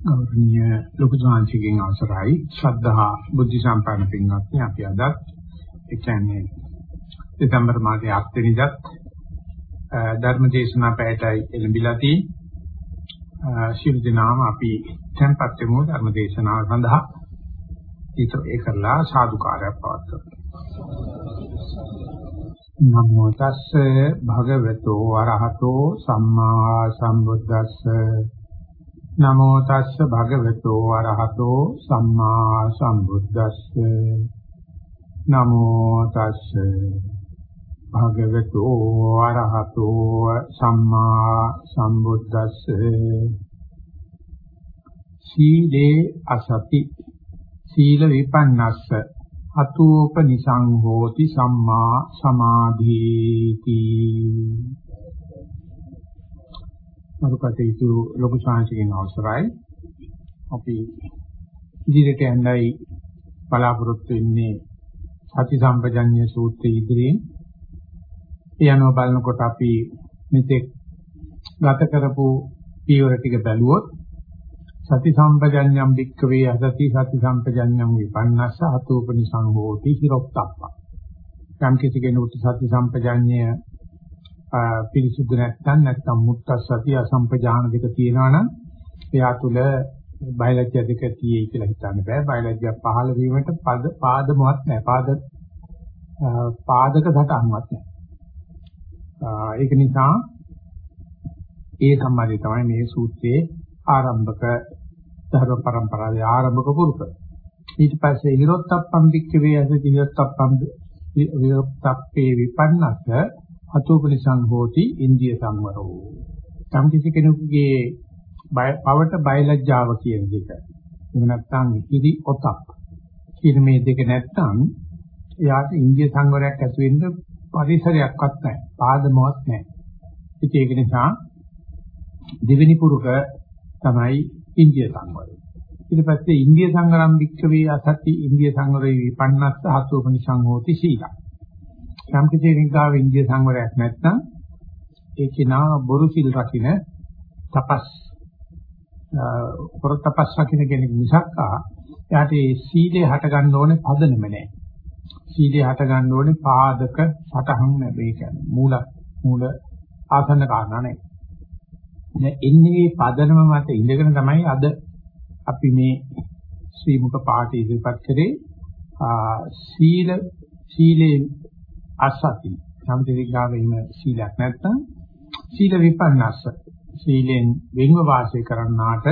ගෞරවනීය ලොකු සාංශිකයන් අවසරයි. ශ්‍රද්ධා බුද්ධ සම්පන්න පින්වත්නි අපි අද ඒ කියන්නේ දෙසැම්බර් මාසයේ 8 වෙනිදාත් ධර්ම දේශනා පැයටයි එළඹිලා තියෙන්නේ. ශිරු දිනාම අපි tempත් වෙමු ධර්ම දේශනාව සඳහා. ඊට ඒ කරලා සාදුකාරයක් පවත්වමු. නමෝ තස්සේ භගවතු වරහතෝ සම්මා සම්බුද්දස්සේ. නමෝ තස්ස භගවතු වරහතෝ සම්මා සම්බුද්දස්ස. නමෝ තස්ස භගවතු වරහතෝ සම්මා සම්බුද්දස්ස. සීලේ අසති. සීල විපන්නස්ස. අතෝපනිසං හෝති සම්මා සමාධීති. මරුකටේතු ලොකු ශාංශකෙන් අවසරයි. අපි ඉදිරියට යන්නයි බලාපොරොත්තු වෙන්නේ සති සම්පජඤ්ඤ සූත්‍රය ඉදිරියෙන්. ඒ අනුව බලනකොට අපි මෙතෙක් ගත කරපු පීවර ටික බැලුවොත් සති සම්පජඤ්ඤම් වික්කවේ අසති සති සම්පජඤ්ඤම් විපන්නස්ස අතෝපනි සංඝෝති හිරොක්තප්ප. යම් කිසි කෙනෙකුට සති සම්පජඤ්ඤය පිරිසුදු නැත්නම් නැත්නම් මුත්තස්සති අසම්පජාන දෙක තියෙනවා නම් එයා තුල බයලජ්‍ය දෙක තියෙයි කියලා හිතන්න බෑ. බයලජ්‍ය පහළ වීමට පද පාදමවත් නැහැ පාද පාදක සටහන්වත් නැහැ ඒක නිසා ඒ සම්මාදේ තමයි මේ සූත්‍රයේ ආරම්භක ධර්ම પરම්පරාවේ ආරම්භක පුරුක. ඊට පස්සේ හිරොත්තප්පම් වික්කවේ අසති හිරොත්තප්පම් විරොත්තප්පේ විපන්නස අතෝපනිසං හෝති ඉන්දිය සංවරෝ. සම් කිසි කෙනෙකුගේ පවට බයලජ්ජාව කියන දෙක. එහෙම නැත්නම් ඉදි ඔතක් කියන මේ දෙක නැත්නම් එයාට ඉන්දිය සංවරයක් ඇති වෙන්න පරිසරයක්වත් නැහැ. පාදමවත් නැහැ. ඒක නිසා දෙවෙනි පුරුක තමයි ඉන්දිය සංවරය. ඊට පස්සේ ඉන්දිය සංගරම් වික්කවේ අසති ඉන්දිය සංවරේ විපන්නස්ස හසෝපනිසං හෝති සීලං. යම් කිසි කෙනෙක්ගාව ඉන්දිය සංවරයක් නැත්නම් ඒ කෙනා බොරු සිල් රකින්න තපස් පොර තපස් රකින්න කෙනෙක් මිසක් එයාට ඒ සීලේ හට ගන්න ඕනේ පදනම නැහැ. සීලේ හට ගන්න ඕනේ පාදක සටහන් නෙවෙයි කියන්නේ මූල මූල ආසන්න කාරණා නෙවෙයි. දැන් එන්නේ මේ පදනම මත ඉඳගෙන තමයි අද අපි මේ ශ්‍රී මුඛ පාඨය ඉදිරිපත් කරේ සීල සීලේ අසති සම්පතිගාමීම සීලයක් නැත්නම් සීල විපන්නස්ස. සීලෙන් වෙන්ව වාසය කරන්නාට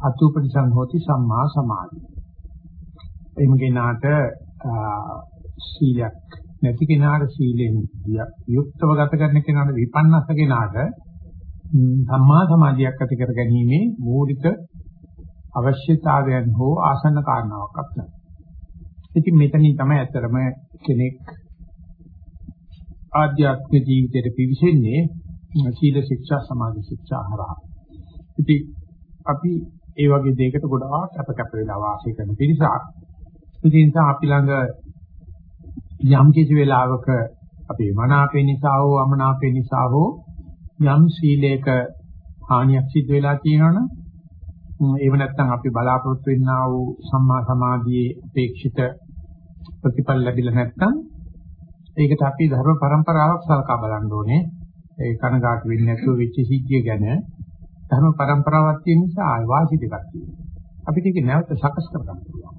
අතුපටිසං හෝති සම්මා සමාධි එimgenaට සීලයක් නැති කෙනාට සීලෙන් යුක්තව ගත කරන කෙනාට විපන්නස්ස කෙනාට සම්මා සමාධියක් ඇති කර ගැනීමේ මූලික අවශ්‍යතාවයන් හෝ ආසන්න කාරණාවක් නැහැ. ඉතින් මෙතනින් තමයි ඇත්තටම කෙනෙක් ආධ්‍යාත්මික ජීවිතයට පිවිසෙන්නේ සීල ශික්ෂා සමාධි ශික්ෂා හරහා. ඉතින් අපි ඒ වගේ දෙයකට ගොඩාක් අප කැප වෙලා වාසය කරන පිරිසක්. ඒ නිසා අපි ළඟ යම් කිසි වෙලාවක අපේ මනාපේ නිසා හෝ අමනාපේ නිසා හෝ යම් සීලයක හානියක් සිද්ධ වෙලා තියෙනවනම් ඒව නැත්තම් අපි බලාපොරොත්තු වෙන්නා වූ සම්මා සමාධියේ අපේක්ෂිත ප්‍රතිඵල ලැබිලා නැත්තම් ඒකට අපි ධර්ම પરම්පරාවක් සලකා බලන්න ඕනේ. ඒ කනගාටු වෙන්නේ නැතුව වෙච්ච සිද්ධිය ගැන ධර්ම પરම්පරාවක් තියෙන නිසා ආය වාසි දෙකක් තියෙනවා. අපිට ඒක නැවත සකස් කරගන්න පුළුවන්.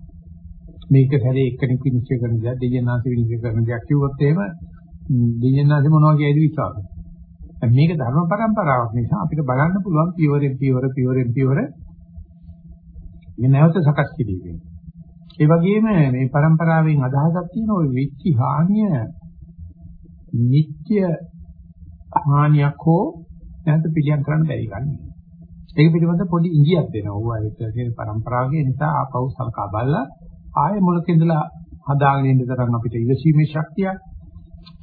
මේක හැරේ එක්කෙනෙක් විනිශ්චය කරන දේ දෙයනාසි විනිශ්චය කරන දේ කිව්වොත් එහෙම දෙයනාසි මොනවා කියයිද විශ්වාස. මේක ධර්ම પરම්පරාවක් නිසා අපිට බලන්න පුළුවන් පියවරෙන් පියවර පියවරෙන් පියවර මේ නැවත සකස් කිරීමෙන්. ඒ වගේම මේ પરම්පරාවෙන් අදහසක් තියෙන ওই විච්චි හානිය නිත්‍ය හානියක් හෝ නැත්නම් පිළියම් කරන්න බැරි ගන්න. ඒක පිළිබඳ පොඩි ඉඟියක් දෙනවා. ඕවා ඒක කියන પરම්පරාවේ නිසා ආපහු සලකා බලලා ආයෙ මුලක ඉඳලා හදාගෙන ඉන්න තරම් අපිට ඉවසීමේ ශක්තිය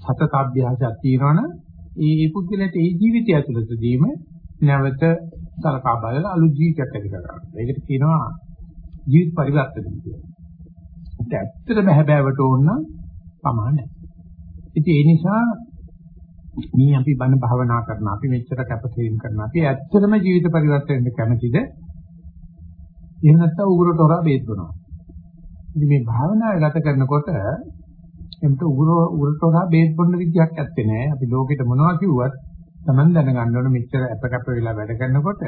සතත අභ්‍යාසයක් තියෙනවනම් ඒ පුද්ගලයාට ඒ ජීවිතය ඇතුළතදීම නැවත සලකා බලලා අලුත් ජීවිතයක් ඇති කරගන්න. ඒකට කියනවා ජීවිත පරිවර්තනය කියලා. ඒත් ඇත්තට බහැ බෑවට ඕන නම් පමාණයි. ඉතින් ඒ නිසා මේ අපි බණ භාවනා කරන අපි මෙච්චර කැපකිරීම කරන අපි ඇත්තටම ජීවිත පරිවර්තනයට කැමතිද? එහෙම නැත්නම් උගුරට හොරා බේත් බොනවා. ඉතින් මේ භාවනාව ගත කරනකොට එම්ට උගුර උගුරට හොරා බේත් බොන්න විදියක් ඇත්තේ නෑ. අපි ලෝකෙට මොනවා කිව්වත් Taman දැනගන්න ඕන මෙච්චර අපකප වෙලා වැඩ කරනකොට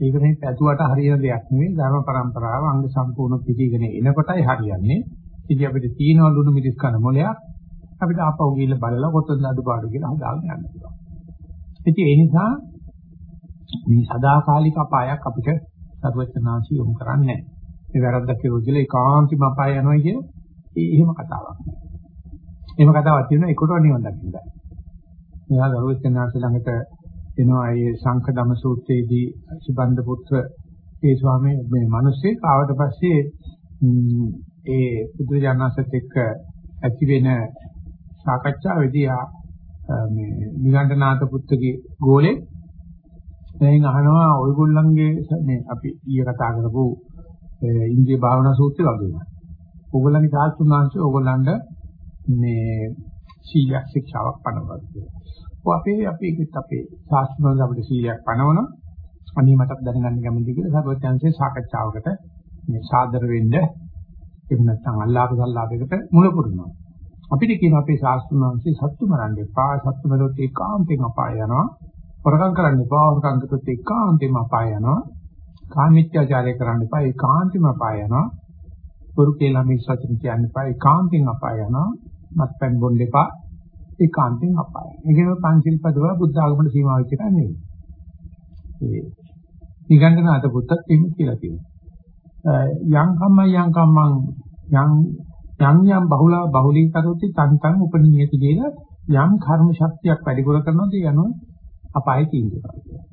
ඒක මේ පැතුවට හරියන දෙයක් නෙවෙයි ධර්ම પરම්පරාව අංග සම්පූර්ණ පිළිගෙන එනකොටයි හරියන්නේ. ඉතින් අපිට තීනවල දුණු මිදිස් කන මොලයක් අපිට ආපහු ගිහිල්ලා බලලා කොතනද අඩුපාඩු කියලා හදාගෙන යන්න පුළුවන්. ඉතින් ඒ නිසා මේ සදාකාලික අපායක් අපිට සර්වචනාංශي යොමු කරන්නේ නැහැ. මේ වැරද්දක් කියලා කියලා ඒකාන්තම අපාය යනවා කියන ඒ එහෙම කතාවක් නෑ. එහෙම කතාවක් තියෙනවා ඒකට නිවන් දකින්න බෑ. මෙහා සර්වචනාංශ ළඟට එනවා ඒ සංඛ දම සූත්‍රයේදී සුබන්ද පුත්‍ර ඒ ස්වාමී මේ මිනිස්සේ ආවට පස්සේ ඒ බුදුජානසත් එක්ක ඇති වෙන සාකච්ඡාවේදී මේ නිගණ්ඨනාත පුත්‍රගේ ගෝලේ දැන් අහනවා ඔයගොල්ලන්ගේ මේ අපි ඊයේ කතා කරපු ඉන්දිය භාවනා සූත්‍රය වගේම. ඕගොල්ලන්ගේ සාස්ත්‍රුණාංශය ඕගොල්ලන්ට මේ සීලයක් ශික්ෂාවක් පනවනවා කියලා. ඔය අපේ අපි ඒකත් අපේ සාස්ත්‍රුණාංශ අපිට සීලයක් පනවන අනිත් මටත් දැනගන්න කැමතියි කියලා සර්වඥාන්සේ සාකච්ඡාවකට මේ සාදර වෙන්න එහෙම නැත්නම් අල්ලාහ් සල්ලාහයකට මුල පුරනවා. අපිට කියන අපේ ශාස්ත්‍රඥාන්සේ සත්තු මරන්න එපා. සත්තු මරොත් ඒකාන්තයෙන් අපාය යනවා. හොරකම් කරන්න එපා. හොරකම් කරොත් ඒකාන්තයෙන්ම අපාය යනවා. කාමීත්‍යාචාරය කරන්න එපා. ඒකාන්තයෙන්ම අපාය යනවා. පුරු කියලා මේ සත්‍ය කියන්න එපා. ඒකාන්තයෙන් අපාය යනවා. මත්පැන් බොන්න එපා. ඒකාන්තයෙන් අපාය. ඒකේම පංචිල් පදව බුද්ධ ආගමට සීමා වෙච්ච එකක් නෙවෙයි. ඒ නිගණ්ඨනාත පුත්තත් එහෙම කියලා තියෙනවා. යම් කම්මං යම් කම්මං යම් යම් යම් බහුල බහුලී කරොති තන් තන් උපනීයති කියලා යම් කර්ම ශක්තියක් වැඩිපුර කරනොත් යනවා අපායේ තියෙනවා කියලා.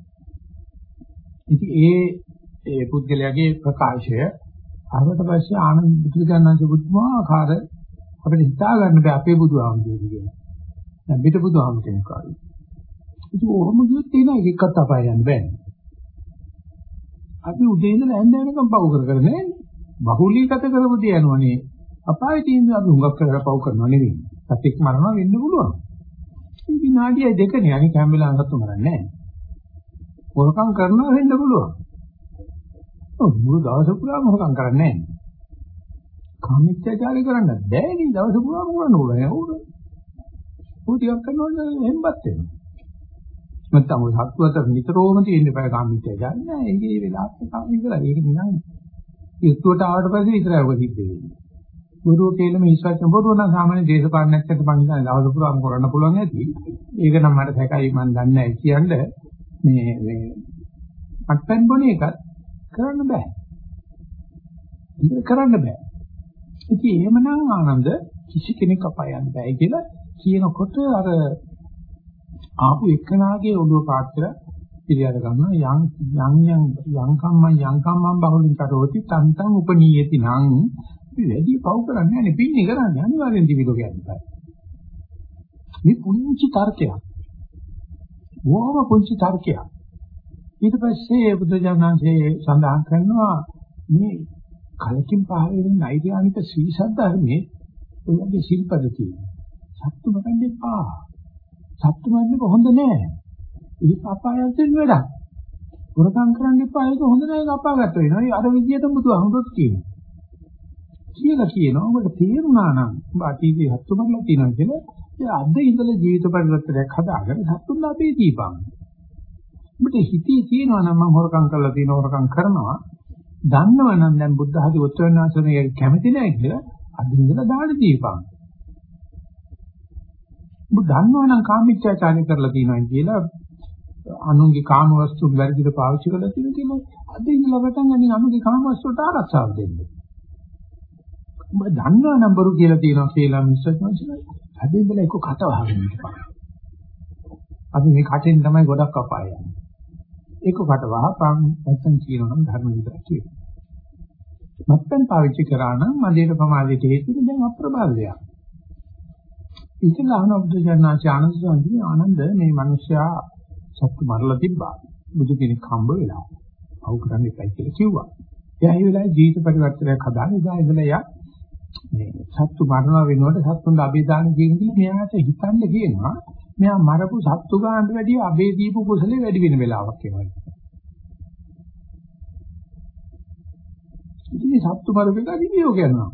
ඉතින් ඒ ඒ පුද්ගලයාගේ ප්‍රකාශය අරකට පස්සේ ආනන්ද බුදුගානන්ද බුදුමාකාර අපිට හිතා ගන්න බෑ අපේ බුදුහාමුදුරුවෝ කියලා. දැන් පිට බුදුහාමුදුරුවෝ කෙනෙක් ආවේ. ඉතින් ඔහොම කිව්වොත් තියෙන එකක්වත් අපාය යන්න බෑනේ. අපි උදේ ඉඳලා හැන්ද වෙනකම් පව් කර කර නෑනේ. බහුලීගත කරපු දේ යනවනේ. අපායේ තියෙන අපි හුඟක් කරලා පව් කරනව නෙවෙයි. සත්‍යක් මරනවා වෙන්න පුළුවන්. මේ විනාඩිය දෙකනේ අනික හැම වෙලාවෙම සතු මරන්නේ නැහැ. හොරකම් කරනවා වෙන්න පුළුවන්. ඔව් මුළු දවස පුරාම හොරකම් කරන්නේ නැහැ. කාමීත්‍යචාරය කරන්න බෑනේ දවස පුරාම කරන්න ඕනේ. ඕන. ਉਹ ටිකක් කරනකොට හෙම්බත් වෙනවා. නැත්තම් ඔය සත්තු අතර නිතරම තියෙන බය කාමීත්‍යචාරය නෑ. ඒකේ වෙලාවට කාම ඉඳලා ඒක නිකන් යුක්තවට ආවට පස්සේ විතරයි ඔක සිද්ධ වෙන්නේ. බොරුව කියලා මේ ඉස්සත් බොරුව නම් සාමාන්‍ය දේශපාලනඥයෙක්ට මම හිතන්නේ දවස් පුරාම කරන්න පුළුවන් ඇති. ඒක නම් මට සැකයි මම දන්නේ නැහැ කියන්නේ මේ මේ අත්පැන් බොන එකත් කරන්න බෑ. ඒක කරන්න බෑ. ඉතින් එහෙමනම් ආනන්ද කිසි කෙනෙක් අපාය යන්න බෑ කියලා කියනකොට අර ආපු එක්කනාගේ ඔළුව පාත්‍ර පිළියර ගන්නවා යම් යම් යම් යම් කම්මං යම් කම්මං බහුලින් කරෝති තන්තං උපනීයති නං වැඩි පව් කරන්නේ නැහැ පින්නේ කරන්නේ අනිවාර්යෙන් දිවිලෝ කියන්නේ. මේ පුංචි තර්කයක්. බොහොම පුංචි තර්කයක්. ඊට පස්සේ බුදුජානන්සේ සඳහන් කරනවා මේ කලකින් පහළ වෙන නෛර්යානික සීසත් ධර්මයේ ඔයගේ ශිල්පද තියෙනවා. සත්තු මකන්න එපා. සත්තු මන්නේ හොඳ නෑ. ඒක අපායයෙන් වැඩක්. හොරකම් කරන්න එපා. ඒක හොඳ නෑ. ඒක අපාගත වෙනවා. අර විදියට බුදුහාමුදුරුවෝ කියනවා. කියලා කියනවා ඔබට තේරුණා නම් ඔබ අතීතයේ හත්තු මරලා තියෙනවා කියලා ඒ අද ඉඳලා ජීවිත පරිවර්තනයක් හදාගෙන හත්තුන් අපේ දීපන්. ඔබට හිතේ තියෙනවා නම් මම හොරකම් කරලා තියෙන හොරකම් කරනවා දන්නවා නම් දැන් බුද්ධ ආදී උත්තරනාසනේ කැමති නැහැ කියලා අද ඉඳලා දාන දීපන්. ඔබ දන්නවා නම් කාමීච්ඡාචාරය කරලා තියෙනවා කියලා අනුන්ගේ කාම වස්තු වැරදිට පාවිච්චි කරලා තියෙන කෙනා අද ඉඳලා වටන් ගන්නේ අනුන්ගේ කාම වස්තුවට ආරක්ෂාව දෙන්නේ. ඔබ දන්නා නම්බරු කියලා තියෙනවා කියලා මිස්සත් මංසලා හැදෙන්න එක කට වහගෙන ඉන්නවා. අපි මේ කටෙන් තමයි ගොඩක් අපාය යන්නේ. ඒක කට වහපන් නැත්තම් කියනවා නම් ධර්ම විතරක් කියනවා. මත්පැන් පාවිච්චි කරා නම් මදේට ප්‍රමාදයට හේතුව දැන් අප්‍රබාදයක්. ඉතින් ආනන්ද ජනනාච ආනන්ද සම්දී ආනන්ද මේ මිනිස්සයා සත්තු මරලා තිබ්බා. බුදු කෙනෙක් හම්බ වෙලා. අවු කරන්නේ එකයි කියලා කිව්වා. එයා ඒ වෙලාවේ ජීවිත පරිවර්තනයක් හදාගෙන ඉඳලා ඉඳලා යා මේ සත්තු මරණ වෙනකොට සත්තුන්ට අබේ දාන කියන්නේ මෙයාට හිතන්න කියනවා මෙයා මරපු සත්තු ගන්නට වැඩිය අබේ දීපු කුසලේ වැඩි වෙන වෙලාවක් එනවා. ඉතින් මේ සත්තු මරපෙක අදිවියෝ කියනවා.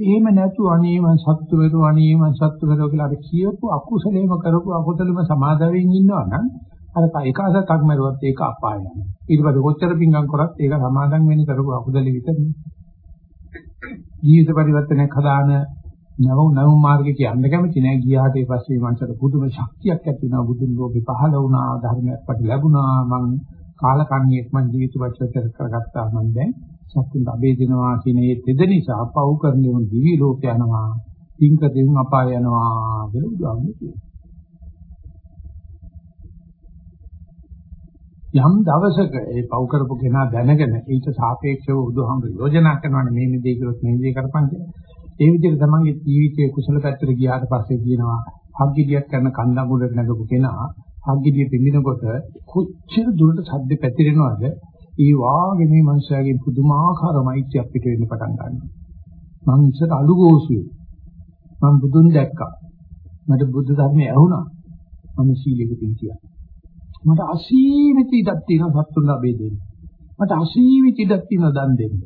එහෙම නැතු අනේ මං සත්තු වේදෝ අනේ මං සත්තු වේදෝ කියලා අපි කියපු අකුසලේම කරපු අකුසලෙම සමාදවෙන් ඉන්නවා නම් අර ඒකාසතක් මරුවත් ඒක අපාය යනවා. ඊට පස්සේ කොච්චර පිංගම් කරත් ඒක සමාදන් වෙන්නේ කරපු අකුසලෙ විතරනේ. ජීවිත පරිවර්තනයක් හදාන නව නව මාර්ගය කියන්න කැමති නෑ. ගියාට ඒ පස්සේ මනසට පුදුම ශක්තියක් ඇති වෙනවා බුදුන් ලෝකේ පහළ වුණා. ධර්මයක් පටි ලැබුණා මං කාලකන්ණියෙක් මං ජීවිත වචන කරගත්තා. මං දැන් සත්තුන් අබේදිනවා කියන ඒ තෙද නිසා පව් කරන උන් දිවි ලෝක යනවා. තින්ක දෙන් අපාය යනවා කියලා බුදුහාමුදුරුවෝ කියනවා. යම් දවසක ඒ පව් කරපු කෙනා දැනගෙන ඊට සාපේක්ෂව බුදුහාමුදුරුවෝ යෝජනා කරනවා මේ මේ දේ කරොත් මේ දේ කරපන් කියලා. ඒ විදිහට තමන්ගේ ජීවිතයේ කුසල පැත්තට ගියාට පස්සේ කියනවා හග්ගිඩියක් කරන කන්දඟුලට නැගපු කෙනා හග්ගිඩිය පිඹිනකොට කොච්චර දුරට සද්ද පැතිරෙනවද ඒ වාගේ මේ මනුස්සයාගේ පුදුමාකාර මෛත්‍රියක් පිට වෙන්න පටන් ගන්නවා. මං ඉස්සර අලුගෝසුවේ. මං බුදුන් දැක්කා. මට බුද්ධ ධර්මය ඇහුණා. මම සීලෙක පිළිතියා. මට අසීමිත ඉඩක් තියෙනවා සත්තුන් ලැබේ දෙන්න. මට අසීමිත ඉඩක් තියෙනවා දන් දෙන්න.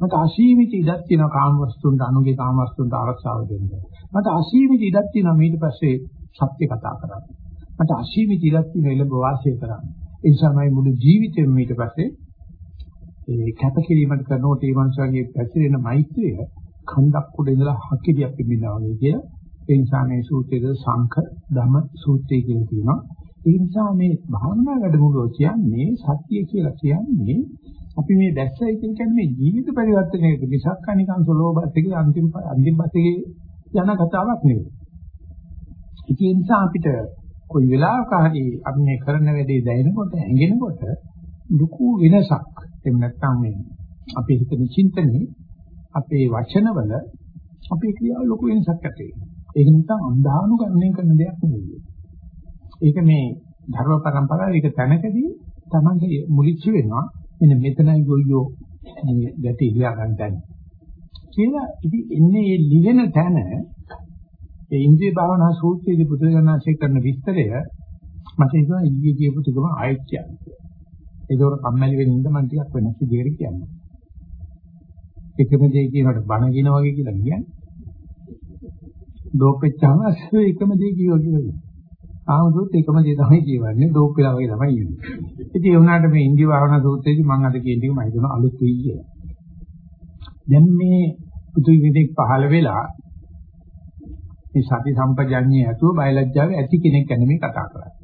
මට අසීමිත ඉඩක් තියෙනවා කාම වස්තුන්ට අනුගේ කාම වස්තුන්ට ආරක්ෂාව දෙන්න. මට අසීමිත ඉඩක් තියෙනවා ඊට පස්සේ සත්‍ය කතා කරන්න. මට අසීමිත ඉඩක් තියෙනවා එළඹ වාසය කරන්න. ඒ නිසාමයි මුළු ජීවිතේම ඊට පස්සේ ඒ කැපකිරීමකට කරනකොට ඒ මනුස්සයාගේ පැතිරෙන මෛත්‍රිය කන්දක් උඩ ඉඳලා හකිරියක් පිළිනවා වගේ කියලා. ඒ නිසා මේ සූත්‍රයේ සංඛ ධම සූත්‍රය කියලා කියනවා. ඒ නිසා මේ භාවනා වැඩමුළුව කියන්නේ සත්‍ය කියලා කියන්නේ අපි මේ දැස්සයි කියන්නේ මේ ජීවිත පරිවර්තනයක මිසක් අනිකන් සලෝබත් එකේ අන්තිම අන්තිම පස්සේ යන කතාවක් නෙවෙයි. ඒ නිසා අපිට කොයි වෙලාවක හරි අපි මේ කරන වැඩේ දැනෙනකොට ඇඟෙනකොට ලুকু වෙනසක් එහෙම නැත්නම් මේ අපේ හිතේ චින්තනයේ අපේ වචනවල අපේ ක්‍රියාව ලොකු වෙනසක් ඇති වෙනවා. ඒක නිසා අන්ධානුකරණය කරන දෙයක් නෙවෙයි. ඒක මේ ධර්ම પરම්පරාවේ එක තැනකදී තමන්ගේ මුලිච්ච වෙනවා. මෙන්න මෙතනයි ගොයියෝ මේ ගැටි ඉලියා ගන්න තැන. කියලා ඉතින් එන්නේ මේ ලිවෙන තැන ඒ ඉන්ද්‍රිය භාවනා සූත්‍රයේදී බුදුරජාණන්සේ කරන විස්තරය මට හිතෙනවා ඊයේ කියපු ටිකම ආයෙත් කියන්නේ. ඒකවල කම්මැලි වෙන ඉඳ මම ටිකක් වෙනස් විදිහට කියන්නේ. එකම දේ කියනකොට බණ කියන වගේ කියලා කියන්නේ. ඩෝපෙච්චාම අස්සේ එකම දේ කියනවා කියලා. ආමුදුත් එකම දේ තමයි කියවන්නේ ඩෝප් වෙලා වගේ තමයි ඉන්නේ. ඉතින් ඒ වුණාට මේ ඉන්දිය භාවනා සූත්‍රයේදී මම අද කියන ටික මම හිතනවා අලුත් වෙයි කියලා. දැන් මේ පුදු විදිහට පහළ වෙලා මේ සති සම්පජඤ්ඤය ඇතුව බයලජ්ජාවේ ඇති කෙනෙක් ගැන මේ කතා කරන්නේ.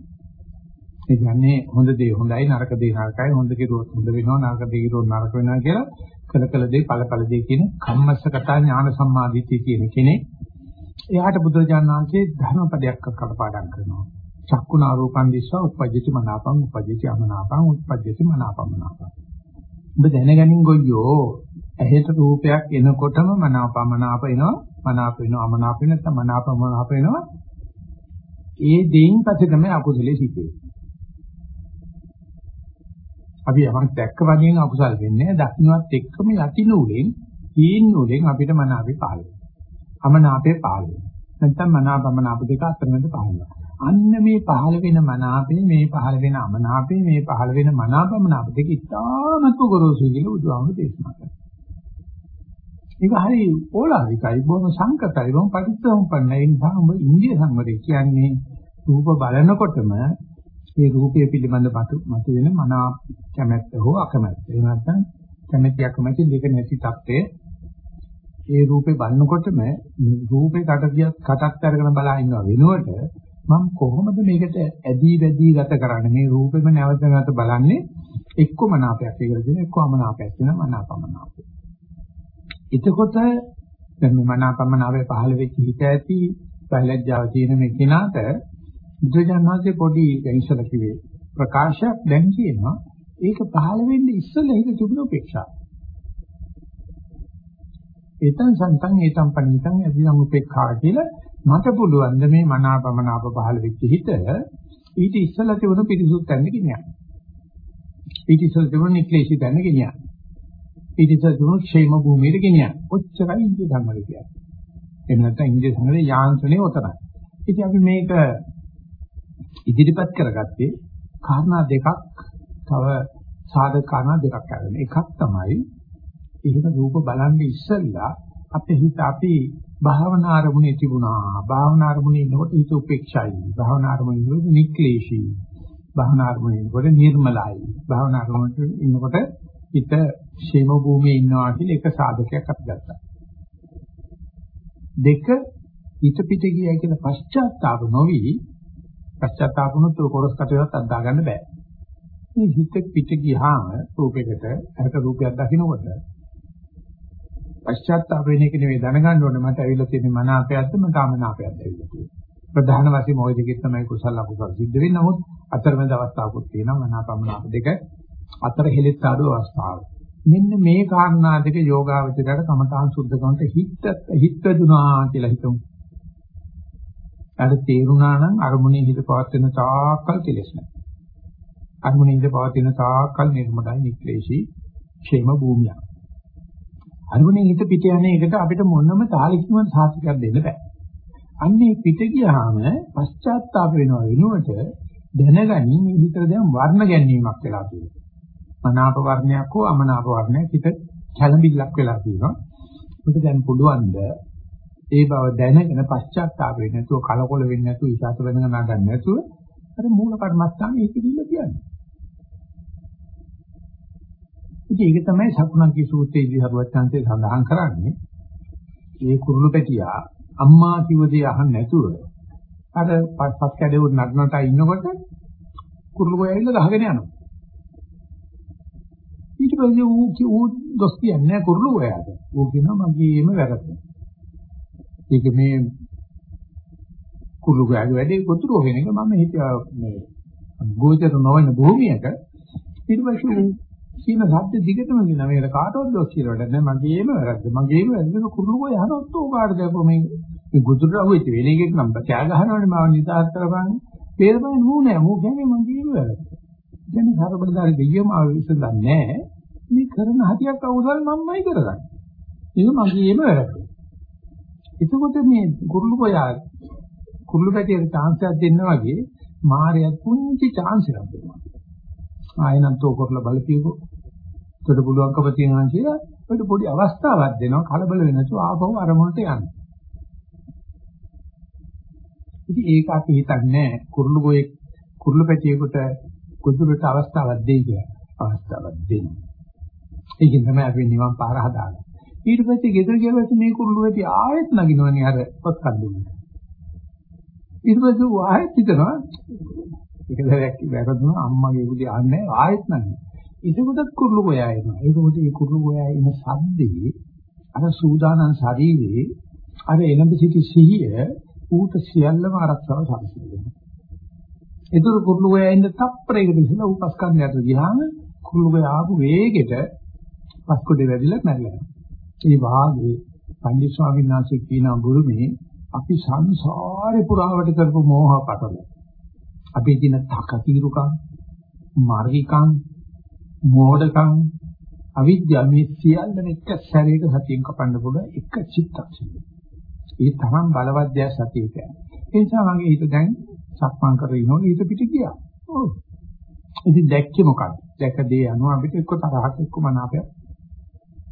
ඒ කියන්නේ හොඳ දේ හොඳයි නරක දේ නරකයි හොඳ කිරුවොත් හොඳ වෙනවා නරක දේ කිරුවොත් නරක වෙනවා කියලා කළ කළ දේ ඵල ඵල දේ කියන කම්මස්සකතා ඥාන සම්මාදිට්ඨිය කියන කෙනෙක් එයාට බුදුරජාණන් වහන්සේ ධර්මපදයක් කඩපාඩම් කරනවා චක්කුණා රූපං දිස්වා උපජ්ජති මනාපං උපජ්ජති අමනාපං උපජ්ජති මනාපමනාපං ඔබ දැනගනින් ගොයියෝ ඇහෙට රූපයක් එනකොටම මනාපමනාප එනවා මනාප වෙනවා අමනාප වෙනවා නැත්නම් මනාපමනාප වෙනවා. ඒ දෙයින් පස්සේ තමයි අකුසලේ සිද්ධ වෙන්නේ. අපි යමක් දැක්ක වගේම අකුසල් වෙන්නේ දක්නවත් එක්කම යටි නූලෙන් තීන් නූලෙන් අපිට මන අපි පහළ අමනාපේ පහළ නැත්නම් මනාපමනාප දෙක අතරමැද පහළ අන්න මේ පහළ වෙන මනාපේ මේ පහළ වෙන අමනාපේ මේ පහළ වෙන මනාපමනාප දෙක ඉතාමත් ගොරෝසුයි කියලා බුදුහාමුදුරු දේශනා කරනවා. ඒක හරි ඕලාරිකයි බොහොම සංකතයි බොහොම පරිස්සම්පන්නයි ඒ නිසා ඔබ ඉන්දිය සංවරය කියන්නේ රූප බලනකොටම ඒ රූපය පිළිබඳ මතු වෙන මනා කැමැත්ත හෝ අකමැත්ත. ඒ නැත්නම් කැමැති අකමැති දෙක නැති තත්ත්වය. ඒ රූපේ බලනකොටම රූපේ කටකිය කටක් අරගෙන බලා ඉන්නව වෙනුවට මම කොහොමද මේකට ඇදී වැදී ගත කරන්නේ මේ රූපෙම නැවත නැවත බලන්නේ එක්ක මනාපයක් කියලා දෙන එක්ක අමනාපයක් වෙන මනාපමනාපය. එතකොට දැන් මේ මනාපමනාපය පහළ වෙච්ච හිත ඇති බයලජ්ජාව තියෙන මේ කෙනාට බුදුජානනාංශේ පොඩි ඉස්සල කිව්වේ ප්‍රකාශයක් දැන් කියනවා ඒක පහළ වෙන්නේ ඉස්සෙල්ලා ඒක තිබුණ උපේක්ෂාව. ඒතන් සන්තන් ඒතන් පණිතන් ඇදිනම් උපේක්ඛා කියලා මට පුළුවන් ද මේ මනාපමනාප පහළ වෙච්ච හිත ඊට ඉස්සෙල්ලා තිබුණ පිරිසුත් තැන්න ගෙනියන්න. ඊට ඉස්සෙල්ලා තිබුණ නික්ලේශී තැන්න ගෙනියන්න. ඊට ඉස්සෙල්ලා තිබුණ ക്ഷേම භූමියට ගෙනියන්න. ඔච්චරයි ඉන්දිය ධර්මවල කියන්නේ. එහෙම නැත්නම් ඉන්දිය සංගලේ යාන්ත්‍රණය උතරයි. ඉතින් අපි මේක ඉදිරිපත් කරගත්තේ කාරණා දෙකක් තව සාධක කාරණා දෙකක් අරගෙන. එකක් තමයි එහෙම රූප බලන්නේ ඉස්සෙල්ලා අපේ හිත අපි භාවනා අරමුණේ තිබුණා. භාවනා අරමුණේ ඉන්නකොට හිත උපේක්ෂයි. භාවනා අරමුණේ ඉන්නකොට නික්ලේශී. භාවනා අරමුණේ ඉන්නකොට නිර්මලයි. භාවනා අරමුණේ ඉන්නකොට හිත ക്ഷേම භූමියේ ඉන්නවා කියලා එක සාධකයක් අපි ගත්තා. දෙක හිත පිට ගියයි කියන පශ්චාත්තාප නොවි පශ්චාත්තාපුනොත් කොරස් කටේවත් අද්දා ගන්න බෑ. මේ හිත පිට ගියාම රූපයකට අරක රූපයක් දකින්නකොට පශ්චාත්තාප වෙන එක නෙවෙයි දැනගන්න ඕනේ. මට ඇවිල්ලා තියෙන මන අපයත්ද මට ආමනාපයක්ද ඇවිල්ලා තියෙන්නේ. ප්‍රධාන වශයෙන් ওই දෙකෙන් තමයි කුසල අකුසල සිද්ධ වෙන්නේ. නමුත් අතරමැද අවස්ථාවකුත් තියෙනවා මන අපමනාප දෙක. අතර හෙලෙත් ආඩු අවස්ථාව. මෙන්න මේ කාරණා දෙක යෝගාවචරයට කමඨාන් සුද්ධ කරනට හිත හිත දුනා කියලා හිතමු. අර තේරුණා නම් අරමුණේ හිත පවත්වන තාක්කල් කෙලෙස් නැහැ. අරමුණේ හිත පවත්වන තාක්කල් නිර්මලයි නික්ලේශී ക്ഷേම භූමියක්. අරමුණේ හිත පිට යන එකට අපිට මොනම තාලිකම සාතිකයක් දෙන්න බෑ. අන්නේ පිට ගියාම පශ්චාත්තාප වෙනව වෙනුවට දැනගනි මේ හිතට දැන් වර්ණ ගැනීමක් වෙලා තියෙනවා. මනාප වර්ණයක් හෝ අමනාප වර්ණයක් හිත කැළඹිල්ලක් වෙලා තියෙනවා. ඒක දැන් පුළුවන්ද ඒ බව දැනගෙන පශ්චාත්තාප වෙන්නේ නැතුව කලකොල වෙන්නේ නැතුව ඉසాత වෙනක නගන්න නැතුව අර මූල කර්මස්ථානේ ඒකෙදිල්ල කියන්නේ. ඉතින් ඒක තමයි සකුණන්ගේ සූත්‍රයේදී හරුවච්චන්සේ සඳහන් කරන්නේ. ඒ කුරුළු පැටියා අම්මා කිව්ව දේ අහන්න නැතුව අර පස් කැඩෙව නගනට ඉන්නකොට කුරුළු ගොය ඇවිල්ලා ගහගෙන යනවා. ඊට පස්සේ ඌ ඌ දොස් කියන්නේ කුරුළු ගොයාට. ඌ කියනවා මගේම වැරද්ද. ඒක මේ කුරුළු ගොයාගේ වැඩේ කොතුරු වෙන එක මම හිතුවා මේ ගෝචර නොවන භූමියක ඊට පස්සේ කියන සත්‍ය දිගටම කියන මේකට කාටවත් දොස් කියලා වැඩ නැහැ. මගේම වැරද්ද. මගේම වැරද්ද. කුරුළු ගොය යනොත් ඕ කාටද කොහොමද මේ ගුදුර අහුවෙච්ච වෙන එකෙක් නම් කෑ ගහනවනේ මාව නිදාස් කරපන්. තේරෙන්නේ නෝ නෑ. මෝ කියන්නේ මගේම වැරද්ද. දැන් හරබලදාරි දෙයියම ආවිසඳන්නේ නැහැ මේ කරන හතියක් අවුසල් මම්මයි කරගන්නේ. ඒක මගේම වැරද්ද. එතකොට මේ කුරුළු ගොය කුරුළු පැටියට chance එකක් දෙන්න වගේ මායя පුංචි chance එකක් දෙනවා. ආයෙනන්ත ඕක කරලා බලපියකෝ. ඒකට පුළුවන්කම තියෙනවා කියලා ඔය පොඩි අවස්ථාවක් දෙනවා කලබල වෙන නැතුව ආපහු අරමුණට යන්න. ඉතින් ඒක අපි හිතන්නේ කුරුළු ගොයේ කුරුළු පැටියෙකුට කුදුරට අවස්ථාවක් දෙයි කියලා. අවස්ථාවක් දෙන්න. ඒකෙන් තමයි අපි නිවන් පාර හදාගන්නේ. ඊට පස්සේ ගෙදර ගියොත් මේ කුරුළු පැටි ආයෙත් නගිනවනේ අර පොත් කඩුවට. ඊට පස්සේ ආයෙත් හිතනවා ඒක දැක්ක වැරදුනා අම්මගේ උදේ ආන්නේ ආයෙත් නගිනවා. එතකොටත් කුරුළු ගෝයා එනවා. එතකොට මේ කුරුළු ගෝයා එන සද්දේ අර සූදානම් ශරීරයේ අර එළඹ සිටි සිහිය ඌට සියල්ලම ආරක්ෂාව සම්පූර්ණ ඒතර කුරුළු ගෝයා ඉන්න තප්පරයකට ඉස්සලා ඌ පස්කන්ධයට ගියාම කුරුළු ගෝයා ආපු වේගෙට පස්කොඩේ වැදිලා මැරලා ඒ වාගේ පන්දි ස්වාමීන් වහන්සේ කියන ගුරුමේ අපි සංසාරේ පුරාවට කරපු මෝහ පටල. අපේ දින තකතිරුකම් මාර්ගිකම් මෝඩකම් අවිද්‍යාව මේ සියල්ලම එක සැරේක සතියෙන් කපන්න පුළුවන් එක චිත්තක්ෂණය. ඒ තරම් බලවත් දෙයක් සතිය කියන්නේ. ඒ නිසා මගේ හිත දැන් සක්මන් කරගෙන ඉනෝ ඊට පිට ගියා. ඔව්. ඉතින් දැක්කේ මොකක්ද? දැක දේ අනුව අපිට එක්ක තරහක් එක්ක මනාපයක්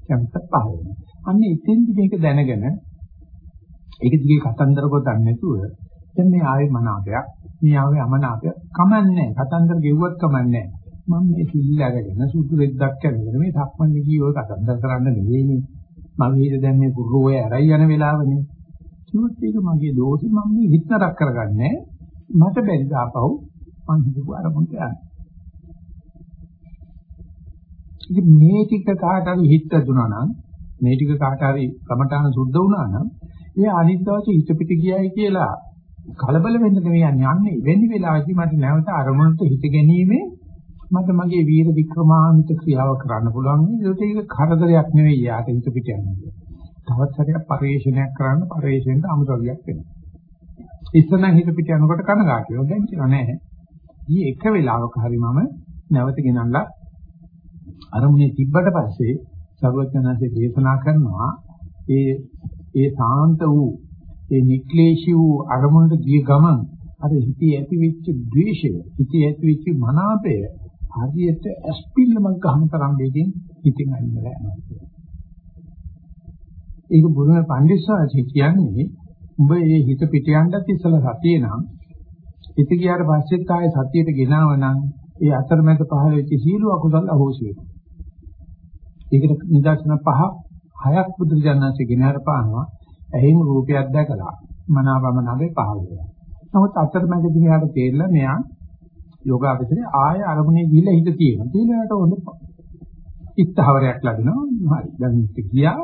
කැමත පහල වෙනවා. අන්න එතෙන්දි මේක දැනගෙන ඒක දිගේ කතන්දර ගොතන්නේ නැතුව දැන් මේ ආවේ මනාපයක්, මේ ආවේ අමනාපයක් කමන්නේ කතන්දර ගෙව්වත් කමන්නේ මම මේ සිල් අරගෙන සුදු රෙද්දක් අරගෙන මේ සක්මන් ගිහී ඔය කතන්දර කරන්න නෙවෙයිනේ. මගේ හිත දැන් මේ කුරුවේ ඇරයි යන වෙලාවනේ. කිව්වොත් ඒක මගේ දෝෂෙ මම මේ හිත නරක කරගන්නේ. මට බැරි දාපහුව මං හිතපු අරමුණට යන්න. ඉතින් මේ ටික කාට හරි හිත දුනා නම් මේ ටික කාට හරි කමඨාන සුද්ධ වුණා නම් ඒ අනිත් දවසේ හිත පිට ගියයි කියලා කලබල වෙන්න නෙවෙයි යන්නේ. වෙන්නේ වෙලාවදී මට නැවත අරමුණට හිත ගැනීමේ මට මගේ වීර වික්‍රමාන්විත ක්‍රියාව කරන්න පුළුවන්. ඒක කරදරයක් නෙවෙයි යාට හිත පිට යන්නේ. තවත් සැරයක් පරිශ්‍රණයක් කරන්න පරිශ්‍රණයට අමුදලියක් වෙනවා. ඉස්සන හිත පිට යනකොට කනගාටු වෙනවා. දැන් කියනවා නෑ. ඊ එක වෙලාවක හරි මම නැවත ගෙනල්ලා අරමුණේ තිබ්බට පස්සේ සර්වඥාන්සේ දේශනා කරනවා ඒ ඒ සාන්ත වූ ඒ නික්ලේශී වූ අරමුණට ගිය ගමන් අර හිතේ ඇති වෙච්ච ද්වේෂය හිතේ ඇති වෙච්ච මනාපය හරියට ඇස්පිල්ලමක් ගහන තරම් දෙකින් හිතින් අයින් වෙලා යනවා. ඒක බුදුන පඬිස්සාචි කියන්නේ උඹ මේ හිත පිට යන්නත් ඉස්සලා සතිය නම් හිත ගියාට පස්සෙත් ආයේ සතියට ගෙනාව නම් ඒ අතරමැද පහළ වෙච්ච සීල අකුසල අහෝසි වෙනවා. ඒකට නිදර්ශන පහ හයක් බුදුරජාණන්සේ ගෙනාර පානවා. ඇහෙන් රූපයක් දැකලා මනාවම නැවේ පහළ වෙනවා. නමුත් අතරමැදදී යාට තේරෙලා මෙයා යෝගාවචරේ ආය අරමුණේ ගිහිල්ලා හිත තියෙනවා. තියෙනකට හොඳ ඉස්තහවරයක් ලැබෙනවා. හරි. දැන් හිත ගියා.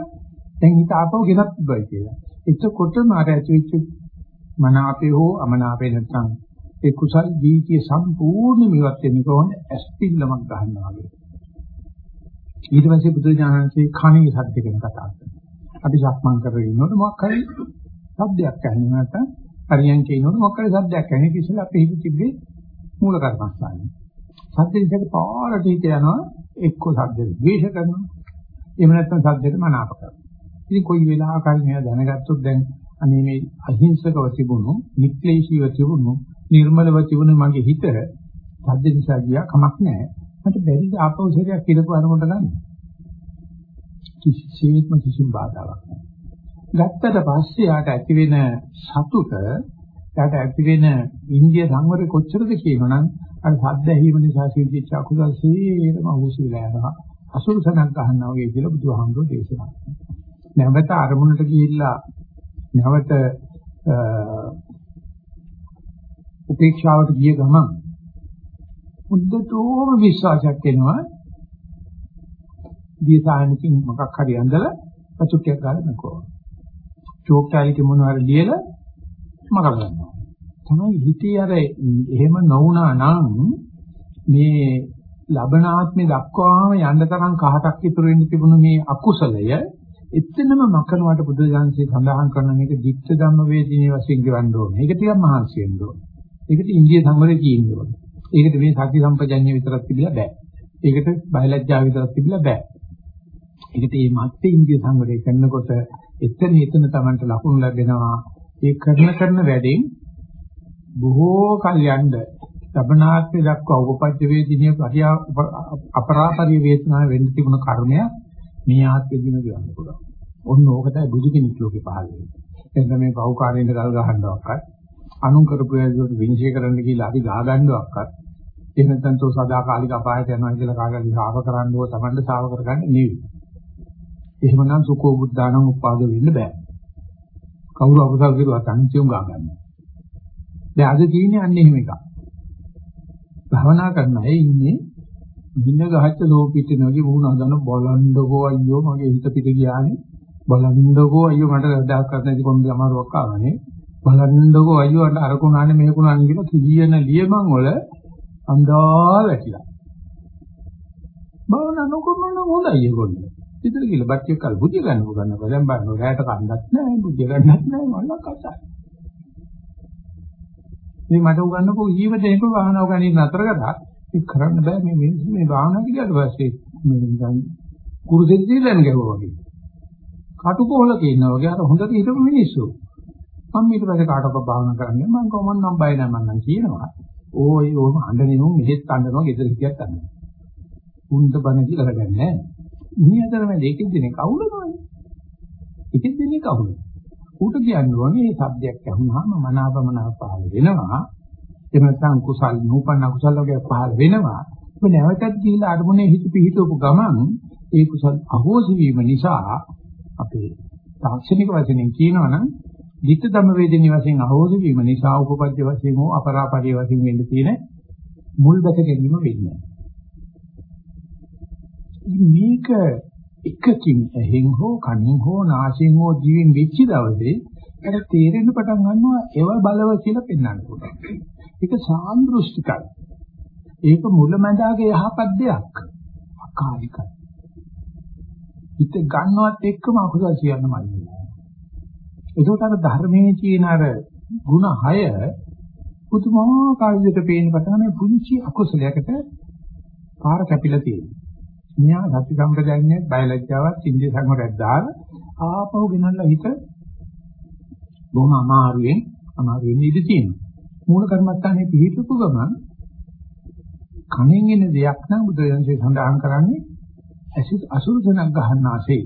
දැන් හිත ආපහු ගෙනත් ඉබයි කියලා. එතකොටම අර ඇතිවෙච්ච මනාපේ හෝ අමනාපේ නැත්නම් ඒ කුසල් ජීවිතයේ සම්පූර්ණ මිවත් වෙන්නේ කොහොමද? ඇස්පිල්ලමක් ගන්නවා වගේ. ඊට පස්සේ බුදු දානන්සේ කණේ සද්ද ගැන කතා කරනවා. අපි සක්මන් කරගෙන ඉන්නකොට මොකක් හරි සද්දයක් ඇහෙනවා නැත්නම් පරියන්කේ ඉන්නකොට මොකක් හරි සද්දයක් ඇහෙන කිසිලා අපි හිත තිබ්බේ මූල කර්මස්ථානේ. සද්ද ඉස්සෙල් පාරට හිත යනවා එක්ක සද්දෙට ද්වේෂ කරනවා. එහෙම නැත්නම් සද්දෙට මනාප කරනවා. ඉතින් කොයි වෙලාවක හරි මෙයා දැනගත්තොත් දැන් අනේ මේ අහිංසකව තිබුණු, නික්ලේශීව තිබුණු, නිර්මලව තිබුණු මගේ හිත සද්ද නිසා ගියා කමක් නැහැ. මට බැරිද ආපහු සෙරියක් කිරපු අරමුණට ගන්න. කිසිසේත්ම කිසිම බාධාවක් නැහැ. ගත්තට පස්සේ යාට ඇති වෙන සතුට, යාට ඇති වෙන ඉන්දිය සංවරය කොච්චරද කියනවනම් අර සද්ද ඇහිම නිසා සිද්ධිච්ච අකුසල් සේරම අහුසු වෙලා යනවා. අසුරසනක් ගන්නවා වගේ කියලා බුදුහාමුදුරෝ දේශනා කරනවා. නැවත අරමුණට ගිහිල්ලා නැවත උපේක්ෂාවට ගිය ගමන් මුද්දතෝම විශ්වාසයක් එනවා දියසායනකින් මොකක් හරි ඇඳලා පසුකයක් ගන්න නකෝ චෝක්ටාලික මොනවාරි ලියලා මග ගන්නවා තමයි හිතේ අර එහෙම නොවුනා නම් මේ ලබන ආත්මේ දක්වාම යන්න තරම් කහටක් ඉතුරු වෙන්න තිබුණු මේ අකුසලය එතනම මකනවට බුදු දහමසේ සඳහන් කරන මේක ධිට්ඨ ධම්ම වේදිනේ වශයෙන් ගවන්න ඕනේ. ඒක ටිකක් මහන්සි වෙන්න ඕනේ. ඒකට ඉන්දිය සංවරය කියන්න ඕනේ. ඒකට මේ සති සම්පජඤ්ඤය විතරක් තිබිලා බෑ. ඒකට බයලජ්ජා විතරක් තිබිලා බෑ. ඒකට මේ මත්ත්‍ය ඉන්දිය සංවරය කරනකොට එතන එතන Tamanට ලකුණු ලැබෙනවා. ඒ කරන කරන වැඩෙන් බොහෝ කල් යන්න ලබනාත්මේ දක්වා උපපජ්ජ වේදිනිය අපරාපරිය වේදනා වෙන්න තිබුණ කර්මයක් මේ ආත්මෙදිම කියන්න පුළුවන්. ඔන්න ඕක තමයි බුදු කෙනෙක් ලෝකේ පහළ වෙන්නේ. එතන මේ පෞකාරයෙන්ද ගල් ගහන්නවක්වත් අනුන් කරපු වැඩිවට විනිශ්චය කරන්න කියලා අපි ගහ ගන්නවක්වත් එහෙම නැත්නම් තෝ සදාකාලික අපායට යනවා කියලා කාගලි සාව කරන්න ඕ තමන්ට සාව කරගන්න නෙවෙයි. එහෙමනම් සුකෝ බුද්ධානම් උපාද වෙන්න බෑ. කවුරු අකුසල් කරුවා තනියම ගා ගන්න. දැන් අද තියෙන්නේ අන්න එහෙම එකක්. භවනා කරන අය ඉන්නේ දින ගහච්ච ලෝකෙට නගේ වුණ හදන බලන්නකෝ අයියෝ මගේ හිත පිට ගියානේ බලන්නකෝ අයියෝ මට රදා කරන්න ඉති කොම්බි අමාරුවක් ආවනේ බලන්නකෝ අයියෝ අර අරකුණානේ මේකුණානේ කියලා කියන ලියමන් වල අන්දා වැටිලා බලන්න නොකරන හොඳයි ඒගොල්ලෝ ඉතින් කියලා බච්චෙක් කල් බුද්ධිය ගන්න පුළුවන් නේද දැන් බලන්න රැයට කන්නත් නැහැ බුද්ධිය ගන්නත් නැහැ මල්ල කතා මේ මට උගන්නකෝ ඊව දෙනකෝ වාහනව ගන්නේ නතර කරා ඒක කරන්න බෑ මේ මිනිස්සු මේ භාවනා කියාට පස්සේ මේ නිකන් කුරු දෙද්දීලන් ගැහුවා වගේ. කටුකොහලක ඉන්නා වගේ අර හොඳට හිටපු මිනිස්සු. මම ඊට පස්සේ කාටවත් භාවනා කරන්නේ මම කොහොමද නම් බය නැහැ මම කියනවා. ඕයි ඕම හඬනිනු මෙහෙත් අඬනවා ගෙදර ගියත් අඬනවා. උන්ට බන කියලා වැඩක් නැහැ. මේ අතර මේ දෙකෙන් දෙනේ කවුලනවනේ. එකෙන් දෙනේ කවුල. ඌට කියන්නේ මේ සබ්දයක් අහුනහම මනාපමනාප පහල වෙනවා. එහෙම නැත්නම් කුසල් නූපන්න කුසල් වගේ පහළ වෙනවා. ඔබ නැවතත් ගිහිලා අරමුණේ හිත පිහිටවපු ගමන් ඒ කුසල් අහෝසි වීම නිසා අපේ තාක්ෂණික වශයෙන් කියනවනම් ධිට ධම වේදිනී වශයෙන් අහෝසි වීම නිසා උපපද්‍ය වශයෙන් හෝ අපරාපරිය වශයෙන් වෙන්න තියෙන මුල් දැක ගැනීම වෙන්නේ. මේක එකකින් ඇහෙන් හෝ කනින් හෝ නාසයෙන් හෝ දිවෙන් වෙච්ච දවසේ අර තේරෙන්න පටන් ගන්නවා ඒව බලව කියලා පෙන්වන්න පුළුවන්. ඒක සාන්දෘෂ්ටිකයි. ඒක මුලැමැදාගේ යහපත් දෙයක්. අකාලිකයි. හිත ගන්නවත් එක්කම අකුසල් කියන්නමයි. ඒකට අර ධර්මයේ තියෙන අර ಗುಣ 6 පුදුමාකාර විදිහට පේන්න පටන් ගන්න පුංචි අකුසලයකට පාර කැපිලා තියෙනවා. මෙයා සති සම්පජාන්නේ බයලජ්ජාවත් ඉන්දිය සංවරයක් දාලා ආපහු ගෙනල්ලා හිත බොහොම අමාරුවෙන් අමාරුවෙන් ඉඳී තියෙනවා. මූල කර්මස්ථානයේ පිහිටපු ගමන් කණෙන් එන දෙයක් නම් බුදුරජාණන්සේ සඳහන් කරන්නේ අසුරුසනක් ගහන්නාසේ.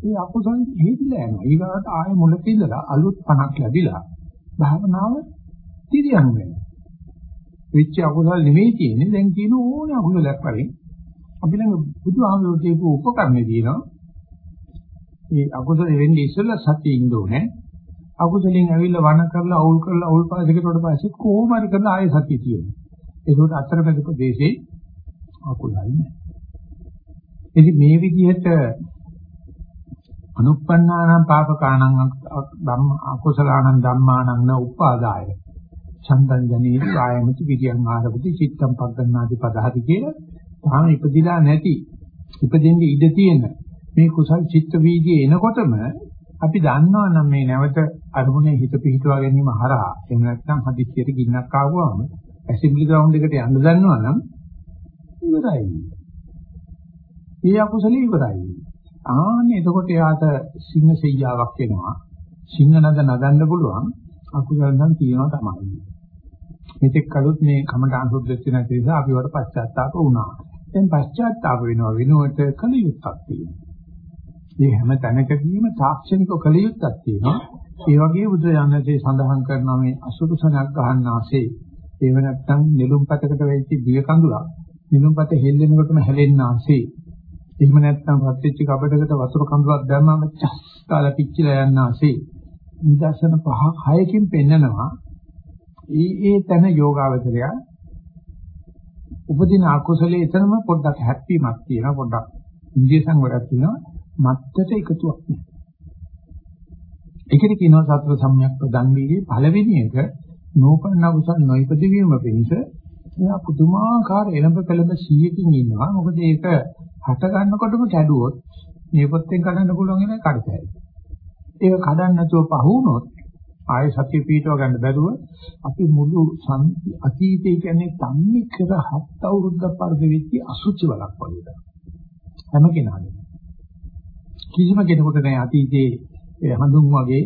ඒ අකුසල් හේතිලා යනවා. ඊගාට ආයෙ මුලක ඉඳලා අලුත් පණක් ලැබිලා භාවනාව තිරියන් වෙනවා. විච්ච අකුසල් නෙවෙයි තියෙන්නේ දැන් කියන ඕනේ අකුසලයක් වලින් අපි ළඟ බුදුහාමුදුරුවෝ කියපු උපකරණේ දිනවා. ඒ අකුසල වෙන්නේ ඉස්සෙල්ලා සතිය ඉන්න ඕනේ. අකුසලෙන් ඇවිල්ලා වණ කරලා අවුල් කරලා අවුල් පාසයකට උඩ පස්සේ කොහොම හරි කරලා ආයෙ සතිය තියෙනවා. ඒකෝට අතරමැද ප්‍රදේශේ අකුසල් නැහැ. ඉතින් මේ විදිහට අනුප්පන්නානම් පාපකාණං ධම්ම අකුසලාණං ධම්මාණං න උපාදාය. චන්දං ජනේති වායමති විරියං ආරපති චිත්තං පග්ගණ්ණාති පදහති කියලා තාම ඉපදිලා නැති ඉපදෙන්න ඉඩ තියෙන මේ කුසල් චිත්ත වීදියේ එනකොටම අපි දන්නවා නම් මේ නැවත අරමුණේ හිත පිහිටුවා ගැනීම හරහා එහෙම නැත්නම් හදිස්සියට ගින්නක් ආවම ඇසෙම්බලි ග්‍රවුන්ඩ් එකට යන්න දන්නවා නම් ඉවරයි. මේ අකුසලී ඉවරයි. ආන්නේ එතකොට යාට සිංහ සෙයියාවක් වෙනවා. සිංහ නද නදන්න පුළුවන් අකුසල නම් තියෙනවා තමයි. මෙතෙක් කලොත් මේ කමඨාන් සුද්ධ වෙච්ච නැති නිසා අපි වට පශ්චාත්තාප වුණා. දැන් පශ්චාත්තාප වෙනවා වෙනුවට කලියුක්ක් තියෙනවා. මේ හැම තැනකදීම තාක්ෂණික කලියුත්තක් තියෙනවා. ඒ වගේ බුදුරජාණන්සේ සඳහන් කරනවා මේ අසුරුසනක් ගහන්නාසේ ඒව නැත්තම් නෙළුම් පතකට වෙච්ච දිය කඳුලක්. නෙළුම් පත හෙල්ලෙනකොටම හැලෙන්නාසේ එහෙම නැත්නම් පත්‍ච්ච කබඩකට වතුර කඳුලක් දැම්මම චස් කාලා පිච්චිලා යන්නාසේ නිදර්ශන පහක් හයකින් පෙන්නනවා. ඒ ඒ තන යෝගාවචරය උපදින අකුසලයේ එතනම පොඩ්ඩක් හැප්පීමක් තියෙනවා පොඩ්ඩක් ඉන්දිය සංවරයක් තියෙනවා මත්තට එකතුවක් නෑ. ඒකද කියනවා සතර සම්‍යක් ප්‍රදන් වීගේ පළවෙනි එක නෝපන්න කුසල් නොයිපද වීම පිණිස එයා පුදුමාකාර එළඹ පෙළඹ 100කින් ඉන්නවා. මොකද ඒක හට ගන්නකොටම කැඩුවොත් මේ පොත්තෙන් කඩන්න පුළුවන් එක කඩතයි. ඒක කඩන්න නැතුව පහ වුණොත් ආයෙ සතිය පිටව ගන්න බැරුව අපි මුළු අතීතය කියන්නේ තන්නේ කර හත් අවුරුද්දක් පරිදි අසුචි වලක් වගේ. හැම කෙනාගේම. කිසිම කෙනෙකුට නෑ අතීතයේ හඳුන් වගේ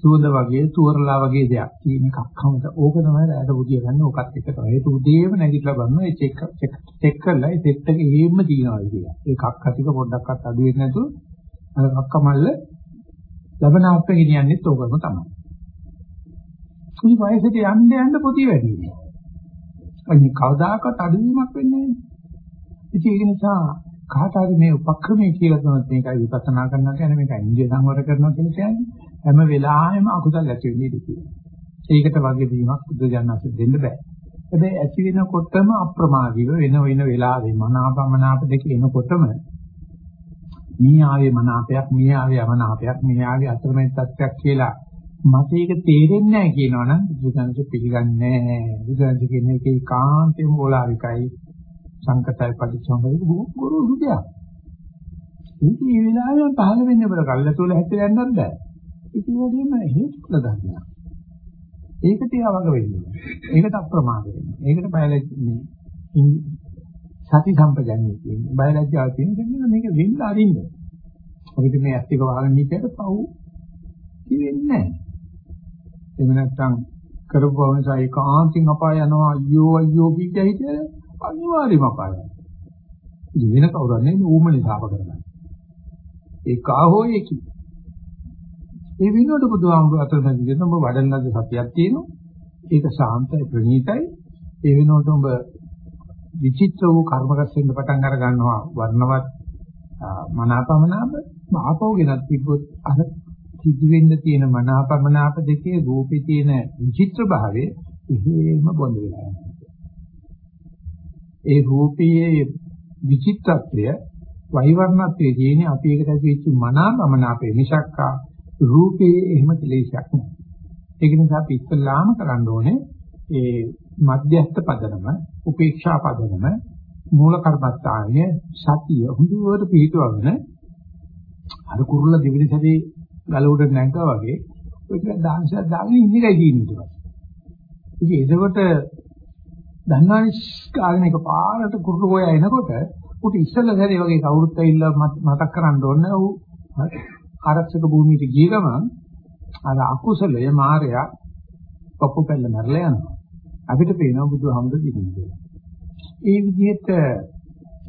සුවඳ වගේ තුවරලා වගේ දෙයක් තියෙන එකක් හමුද ඕක තමයි රැට බුදිය ගන්න ඕකත් එක තමයි. ඒක උදේම නැගිටලා බලනවා ඒ චෙක් චෙක් කරලා ඒ සෙට් එක එහෙම තියනවා කියලා ඒකක් අතික පොඩ්ඩක්වත් අඩු වෙන්නේ නැතුව අර කක්කමල්ල ලබනාත්ම ගෙනියන්නේත් ඕකම තමයි. කුයි වයසට යන්න යන්න පොතේ වැඩි වෙනවා අනිත් කවදාකවත් අඩුවීමක් වෙන්නේ නැහැ ඒක නිසා කාට හරි මේ උපක්‍රමයේ කියලා තමයි මේකයි විපස්සනා කරනවා කියන්නේ මේකයි ඉන්දිය සංවර කරනවා කියලා කියන්නේ හැම වෙලාවෙම අකුසල ඇති වෙන්නේ කියලා. ඒකට වගේ වීමක් බුද්ධ ජානක දෙන්න බෑ. හැබැයි ඇති වෙනකොටම අප්‍රමාදීව වෙන වෙන වෙලාවෙ මනාපමනාප දෙක එනකොටම මේ ආවේ මනාපයක් මේ ආවේ අමනාපයක් මේ ආවේ අතරමැද තත්ත්වයක් කියලා මට ඒක තේරෙන්නේ නැහැ කියනවනම් බුදුසසුන පිළිගන්නේ නැහැ. බුදුසසුන කියන්නේ ඒකේ කාන්තේම ඕලාරිකයි සංකතයි පරිසංගය ගුරු හෘදයක්. මේක මේ වෙලාවෙම පහළ වෙන්නේ බල කල්ලාතෝල හැදලා යන්නත් බෑ. ඒක වගේම හේතුඵල ධර්මයක්. ඒක තියා වග වෙන්නේ. ඒකට අප්‍රමාද වෙන්නේ. ඒකට බයලජ්ජි සති සම්පජන්‍ය කියන්නේ. බයලජ්ජාව කියන්නේ මේක වෙන්න අරින්න. අපිට මේ ඇස්තික වහගෙන ඉච්චට පව් කියෙන්නේ නැහැ. එහෙම නැත්නම් කරපුවා නිසා ඒකාන්තයෙන් අපාය යනවා අයියෝ අයියෝ කිය හිතේ අනිවාර්යම අපායයි. ඉතින් වෙන කවුරුත් නෙමෙයි ඌමනේ සාප කරගන්න. ඒක ආහෝයේකි. ඒ විනෝඩ බුදුහාමුදුර අතරමැද කියන ඔබ වඩන ලද සතියක් තියෙනවා. ඒක ශාන්තයි ප්‍රණීතයි. ඒ වෙනකොට ඔබ විචිත්‍ර වූ කර්ම රැස් වෙන්න පටන් අර ගන්නවා වර්ණවත් මනාපමනාප ආපෝ ගෙනත් තිබ්බොත් අර සිද්ධ වෙන්න තියෙන මනාපමනාප දෙකේ රූපේ තියෙන විචිත්‍ර භාවය එහෙම බොඳ වෙලා යනවා. ඒ රූපයේ විචිත්තත්වය වෛවර්ණත්වයේ තියෙන්නේ අපි ඒකට ඇතිවෙච්ච මනාපමනාපේ මිසක්කා රූපයේ එහෙම කෙලෙසයක් නෑ. ඒක නිසා අපි ඉස්සල්ලාම කරන්න ඕනේ ඒ මධ්‍යස්ථ පදනම, උපේක්ෂා පදනම, මූල කර්මස්ථානය, සතිය හුදුවට පිළිතුවගෙන අර කුරුල්ල දෙවිලි සැරේ ගල උඩ නැංගා වගේ ඔය ටික දාංශයක් දාගෙන ඉන්නේ කියන්නේ. ඉතින් එතකොට දන්නවනේ කාගෙන එක පාරට කුරුළු ගෝයා එනකොට උට ඉස්සෙල්ලා සැරේ වගේ කවුරුත් ඇවිල්ලා මතක් කරන්න ඕනේ ඌ ආරක්ෂක භූමියට ගිය ගමන් අර අකුසලය මායя පපු පැල්ල මරලා යනවා. අපිට පේනවා බුදුහාමුදුරු කියන්නේ ඒ විදිහට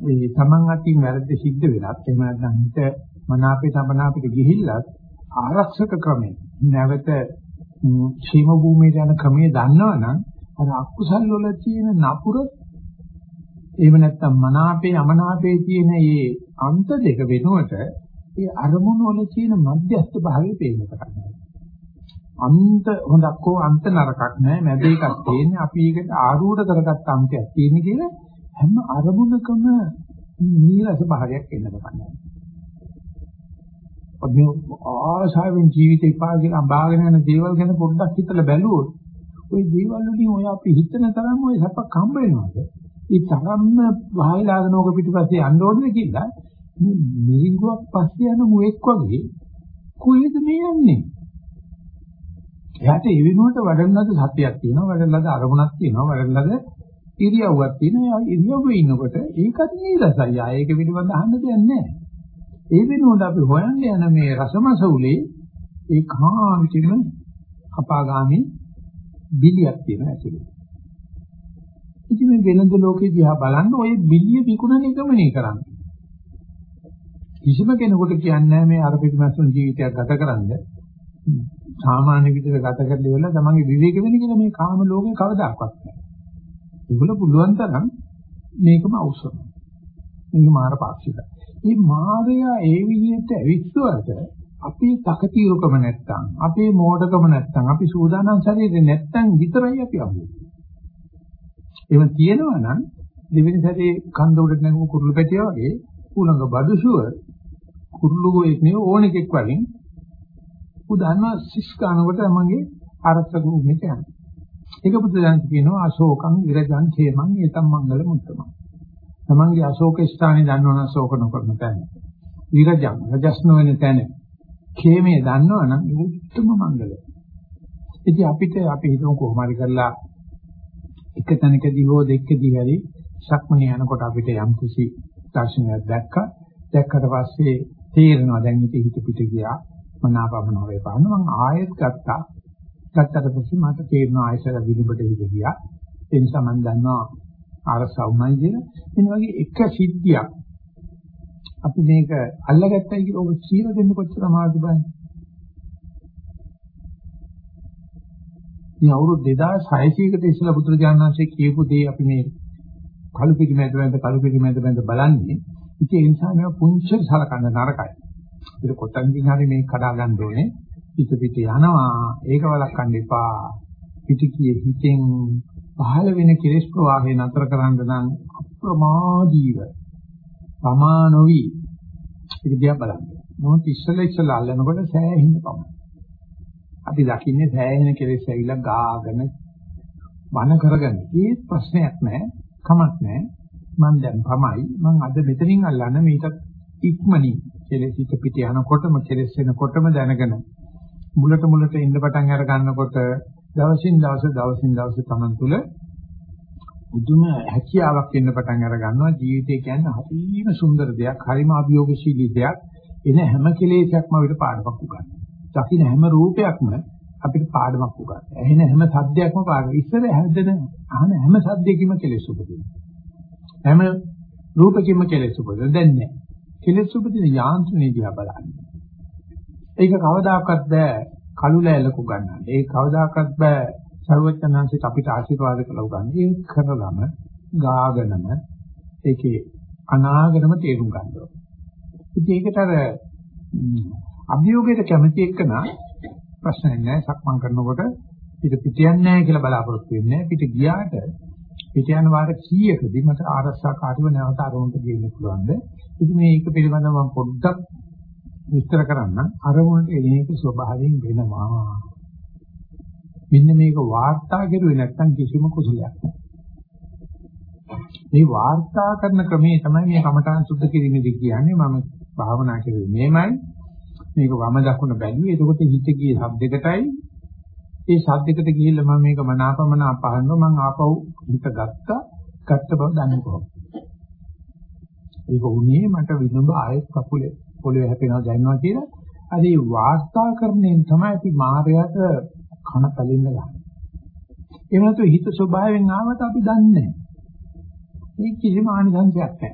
ඒ තමන් අතින් වැරද්ද සිද්ධ වෙලත් එහෙම නැත්නම් හිත මනාපේ තමනාපේට ගිහිල්ලත් ආරක්ෂක ක්‍රමේ නැවත ශීම භූමියට යන ක්‍රමයේ දන්නවනම් අර අකුසල් වල තියෙන නපුර එහෙම නැත්නම් මනාපේ අමනාපේ තියෙන මේ අන්ත දෙක වෙනුවට ඒ අරමුණු වල තියෙන මධ්‍යස්ථ භාවය පේන්න පටන් ගන්නවා. අන්ත හොඳක් හෝ අන්ත නරකක් නෑ මැද එකක් තියෙන්නේ අපි ඒකට ආරූඪ කරගත්ත අන්තයක් තියෙන කියලා හැම අරමුණකම නීරස භාවයක් එන්න පටන් ගන්නවා. අපි ආශාවෙන් ජීවිතේ පාගෙන අඹාගෙන යන දේවල් ගැන පොඩ්ඩක් හිතලා බැලුවොත් ওই දේවල් වලින් ඔය අපි හිතන තරම් ඔය සපක් හම්බ වෙනවද? ඒ තරම්ම වහලාගෙන ඕක පිටිපස්සේ යන්න ඕනේ කියලා මේ මිරිඟුවක් පස්සේ යන මුවෙක් වගේ කොහෙද මේ යන්නේ? එයාට ඒ වෙනුවට වඩන ලද සත්‍යයක් තියෙනවා, වඩන ලද අරමුණක් තියෙනවා, වඩන ලද ඉරියව්වක් තියෙනවා. ඉරියව්වේ ඉන්නකොට ඒකත් නීරසයි. ආයේක පිළිබඳ අහන්න දෙයක් නැහැ. ඒ වෙනුවට අපි හොයන්න යන මේ රසමසුලේ ඒ කාමිතින අපාගාමි බිලියක් තියෙන ඇතුලේ. ඉතින් මේ වෙනද ලෝකේ දිහා බලන්න ඔය බිලිය විකුණන එකමනේ කරන්නේ. කිසිම කෙනෙකුට කියන්නේ මේ අර පිටිමස්සන් ජීවිතයක් ගත කරන්න සාමාන්‍ය විදිහට ගත කරලා ඉවරලා තමන්ගේ විවේක වෙන කියලා මේ කාම ලෝකේ කවදාකවත් නැහැ. ඒගොල්ලෝ පුළුවන් තරම් මේකම අවශ්‍යයි. මේක මාර පාක්ෂිකයි. මේ මායя ඒ විදිහට ඇවිස්සුවට අපේ තකතිරකම නැත්තම් අපේ මෝඩකම නැත්තම් අපි සූදානම් ශරීරේ නැත්තම් විතරයි අපි අහුවෙන්නේ. එහෙම තියෙනවා නම් දෙවෙනි සැරේ කන්ද උඩට නැගපු කුරුළු පැටිය වගේ කුලඟ බඩුසුව කුරුළු ගොයෙක් නේ ඕන එකෙක් වලින් උදාහරණ සිස් කනකොට මගේ අරසක උමෙට යනවා. ඒක බුදුදහම කියනවා අශෝකං විරජං ඛේමං ඒතම් මංගල මුත්තම. තමන්ගේ අශෝක ස්ථානේ දන්නවනම් ශෝක නොකරන තැන. විරජං රජස්න වෙන තැන. ඛේමයේ දන්නවනම් උත්තම මංගල. ඉතින් අපිට අපි හිතමු කොහොම හරි කරලා එක තැනකදී හෝ දෙකකදී හරි සක්මනේ යනකොට අපිට යම් කිසි දර්ශනයක් දැක්කා. දැක්කට පස්සේ තේරෙනවා දැන් ඉතින් හිත පිට ගියා. මනාපමන වේ පාන මම ආයෙත් ගත්තා. ගත්තට පස්සේ මට තේරෙනවා ආයෙසර විදුබට හිත ගියා. ඒ නිසා මම දන්නවා අරසවුමයි කියලා. එන වගේ එක සිද්ධියක් අපි මේක අල්ලගත්තයි කියලා ඔබ කියලා දෙන්න කොච්චර අමාරුද බලන්න. මේ අවුරුදු 2600කට ඉස්සෙල්ලා බුදුරජාණන් වහන්සේ කියපු දේ අපි මේ කළු පිටි මැද මැද කළු පිටි මැද මැද බලන්නේ. ඉතින් ඒ නිසා මේවා පුංචි සලකන්න නරකයි. ඒක කොතනකින් හරි මේ කඩා ගන්න ඕනේ. පිට පිට යනවා. ඒක වළක්වන්න එපා. පිටිකියේ හිතෙන් පහළ වෙන කෙලෙස් ප්‍රවාහය නතර කරන්න නම් අප්‍රමාදීව ප්‍රමාණෝවි ඒක දිහා බලන්න. මොහොත ඉස්සෙල්ලා ඉස්සෙල්ලා අල්ලනකොට සෑහෙන්න පමණයි. අපි දකින්නේ සෑහෙන කෙලෙස් ඇවිල්ලා ගාගෙන වන කරගන්න. ඒ ප්‍රශ්නයක් නෑ. කමක් නෑ. මම දැන් තමයි මම අද මෙතනින් අල්ලන්න මේක ඉක්මනින් කෙලෙස් පිට පිට යනකොටම කෙලෙස් වෙනකොටම දැනගෙන මුලට මුලට ඉන්න පටන් අර ගන්නකොට දවසින් දවස දවසින් දවස තමන් තුළ උතුම හැකියාවක් වෙන්න පටන් අර ගන්නවා ජීවිතය කියන්නේ හරිම සුන්දර දෙයක් හරිම අභියෝගශීලී දෙයක් එන හැම කෙලෙසයක්ම අපිට පාඩමක් උගන්වනවා දකින්න හැම රූපයක්ම අපිට පාඩමක් උගන්වනවා. ඇහෙන හැම සද්දයක්ම පාඩම. ඉස්සර හැදෙන අහන හැම සද්දයකින්ම කෙලෙස් උපදිනවා. හැම රූපකින්ම කෙලෙස් උපදිනවා. දැන් නෑ. කෙලෙස් උපදින යාන්ත්‍රණය දිහා බලන්න. ඒක කවදාකවත් බෑ කළු ලෑල්ලක උගන්වන්න. ඒක කවදාකවත් බෑ සර්වඥාන්සිට අපිට ආශිර්වාද කළ උගන්වන්න. ඒක කරලම ගාගෙනම ඒකේ අනාගතම තේරුම් ගන්න ඕනේ. ඉතින් ඒකට අර අභියෝගයට කැමති එක්කන ප්‍රශ්නයක් නැහැ සක්මන් කරනකොට පිට පිට යන්නේ නැහැ කියලා බලාපොරොත්තු වෙන්නේ පිට ගියාට පිට යන වාර කීයකදී මට ආරක්ෂාකාරීව නැවත අරමුණට ගෙන්න පුළුවන්ද ඉතින් මේක පිළිබඳව මම පොඩ්ඩක් විස්තර කරන්න අරමුණට එන එක ස්වභාවයෙන් වෙනවා මෙන්න මේක වාර්තා කරුවේ නැත්නම් කිසිම කුසලයක් නැහැ මේ වාර්තා කරන ක්‍රමයේ තමයි මේ කමඨාන් සුද්ධ කිරීමේදී කියන්නේ මම භාවනා කරුවේ මේමයි මේක වම දකුණ බැලුවේ. එතකොට හිත ගියේ ශබ්දයකටයි. ඒ ශබ්දයකට ගිහිල්ලා මම මේක මනාපමන අපහනවා මම ආපහු හිත ගත්තා. ගත්ත බව දන්නේ කොහොමද? ඒක උනේ මට විදුඹ ආයෙත් කකුලේ පොළවේ හැපෙනවා දැනනවා කියලා. අර ඒ වාස්තාකරණයෙන් තමයි අපි මායයට කන පැලෙන්න ගන්නේ. එහෙම නැත්නම් හිත ස්වභාවයෙන් ආවට අපි දන්නේ නැහැ. මේ කිසිම ආනිසංසයක් නැහැ.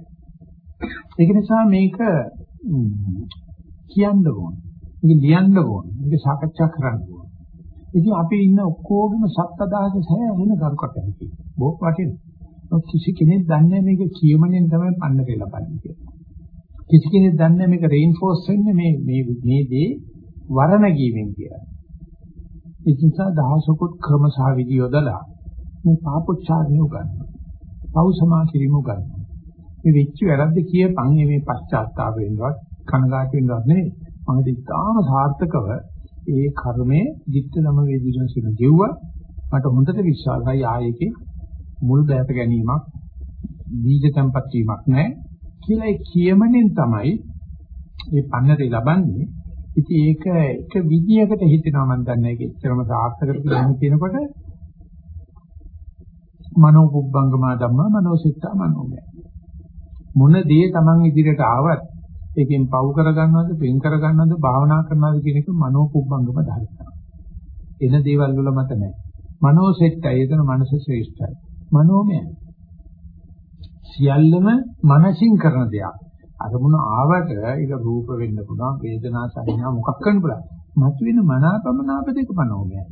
ඒක නිසා මේක කියන්න ඕන. මේක ලියන්න ඕන. මේක සාකච්ඡා කරන්න ඕන. ඉතින් අපි ඉන්න ඔක්කොගම සත්දහස සෑහෙන කරුකට ඇති. බොහෝ වටිනවා. කිසි කෙනෙක් දන්නේ මේක කියමනෙන් තමයි පන්න කියලා බලන්නේ කියලා. කිසි කෙනෙක් දන්නේ මේක රේන්ෆෝස් වෙන්නේ මේ මේ මේ දේ වරණ ගීමෙන් කියලා. ඒ නිසා දහසකුත් ක්‍රම සහ විදි යොදලා මේ පාපොච්චාරණය උගන්වනවා. පව් සමා කිරීම උගන්වනවා. මේ වෙච්ච වැරද්ද කියපන් මේ පශ්චාත්තාප වෙනවත් කනගාටු වෙනවත් නෙවෙයි. මම දිත්තාම සාර්ථකව ඒ කර්මයේ ධිට්ඨ ධම වේදින සින ජීව මට හොඳට විශ්වාසයි ආයේකේ මුල් බෑත ගැනීමක් බීජ තැම්පත් වීමක් නැහැ කියලා ඒ කියමනෙන් තමයි මේ පන්නරේ ලබන්නේ. ඉතින් ඒක එක විදියකට හිතෙනවා මම දන්නේ ඒක එච්චරම සාර්ථකද කියලා කියනකොට මනෝ පුබ්බංගමා ධම්මා මනෝසිතා මනෝමය මොන දේ Taman ඉදිරියට ආවත් ඒකෙන් පව් කරගන්නවද පින් කරගන්නවද භාවනා කරනවද කියන එක මනෝ පුබ්බංගම ධර්මතා එන දේවල් වල මත නැහැ. මනෝසෙට්ටයි එතන මනස ශ්‍රේෂ්ඨයි. මනෝමය සියල්ලම මනසින් කරන දෙයක්. අරමුණ ආවට ඒක රූප වෙන්න පුළුවන් වේදනා සංඥා මොකක් කරන්න පුළුවන්. මතුවෙන මනාපමනාප දෙක පනෝමයයි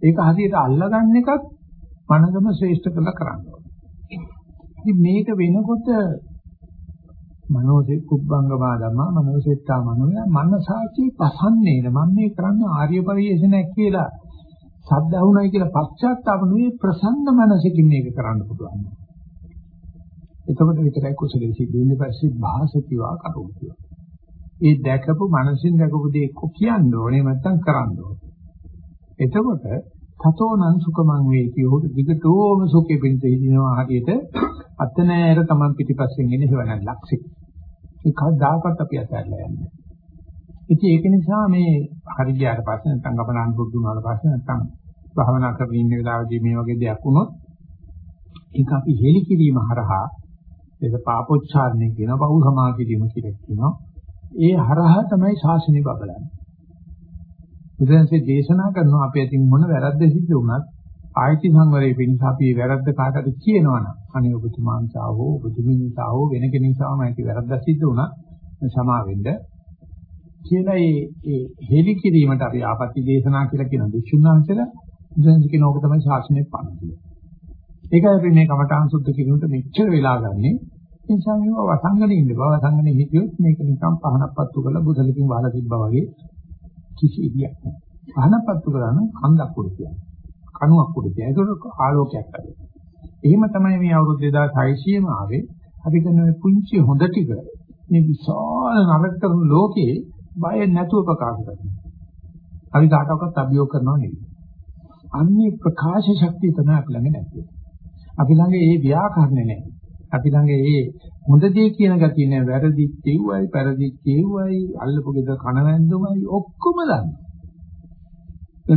ඒක හරියට අල්ලගන්න එකත් මනසම ශ්‍රේෂ්ඨ කරලා කරන්න ඕනේ. ඉතින් මේක වෙනකොට මනෝසේ කුබ්බංගමා ධම්මා මනෝසෙත්තා මනෝය මනසාචි පසන්නේන. මම මේ කරන්නේ ආර්ය පරිශ්‍රණයක් කියලා සද්දහුණයි කියලා පශ්චාත්තාප නෙවෙයි ප්‍රසන්න මනසකින් මේක කරන්න පුළුවන්. එතකොට විතරයි කුසලයේ සිද්ධ පස්සේ භාසතිවා කරුවා. ඒ දැකපු මනසින් දැකපු දේ එක්ක කියන්න ඕනේ නැත්තම් කරන්න ඕනේ. එතකොට තතෝනං සුඛමං වේති උහුට දිගටම සුඛෙ පිණිස හිදිනවා හරියට අතනෑර Taman පිටිපස්සෙන් එන හේවන ලක්ෂික. ඒ කවදාකවත් අපි අතහැරලා යන්නේ. ඉතින් ඒක නිසා මේ හරි ගියාට පස්සේ නැත්තම් ගමනාන් පුරුදු වුණාට පස්සේ නැත්තම් භාවනා කරගෙන ඉන්න වෙලාවදී මේ වගේ දෙයක් වුණොත් ඒක අපි හෙලි කිරීම හරහා ඒක පාපොච්චාරණය කියනවා බහු සමාධියම කියලා කියනවා. ඒ හරහා තමයි ශාසනය බබලන්නේ. බුදුන්සේ දේශනා කරනවා අපි අතින් මොන වැරද්ද සිද්ධ වුණත් ආයති සංවරයේ පිණිස අපි වැරද්ද කාටද කියනවනම් අනේ ඔබතුමා නිසා හෝ ඔබතුමී නිසා හෝ වෙන කෙනෙක් නිසාම ඇති වැරද්ද සිද්ධ වුණා සමා වෙන්න කියලා ඒ ඒ හෙලි කිරීමට අපි ආපත්‍ය දේශනා කියලා කියන විසුණුහන්සලා බුදුන්සේ කියන ඕක තමයි ශාසනයේ පණ ඒකයි අපි මේ කමඨාන් සුද්ධ කිරීමට මෙච්චර වෙලා ගන්නෙ. ඒ නිසා මේවා වසංගනේ ඉන්න බව වසංගනේ හිටියොත් මේක නිකන් පහනක් පත්තු කරලා බුදලකින් වහලා තිබ්බා වගේ කිසි ඉදියක් නැහැ. පහනක් පත්තු කරන කන්දක් උඩ කියන්නේ. කණුවක් උඩ කියන්නේ. ඒක ආලෝකයක් හදේ. එහෙම තමයි මේ අවුරුදු 2600ම ආවේ. අපි කරන මේ පුංචි හොඳ ටික මේ විශාල නරක කරන ලෝකේ බය නැතුව ප්‍රකාශ කරනවා. අපි කාටවත් අභියෝග කරනව නෙවෙයි. අන්නේ ප්‍රකාශ ශක්තිය තමයි අපි ළඟ නැත්තේ. අපි ළඟ ඒ ව්‍යාකරණ නැහැ. අපි ළඟ ඒ හොඳ දේ කියන ගතිය නැහැ. වැරදි කියුවයි, පෙරදි කියුවයි, අල්ලපු ගෙද කන වැන්දුමයි ඔක්කොම දන්නවා.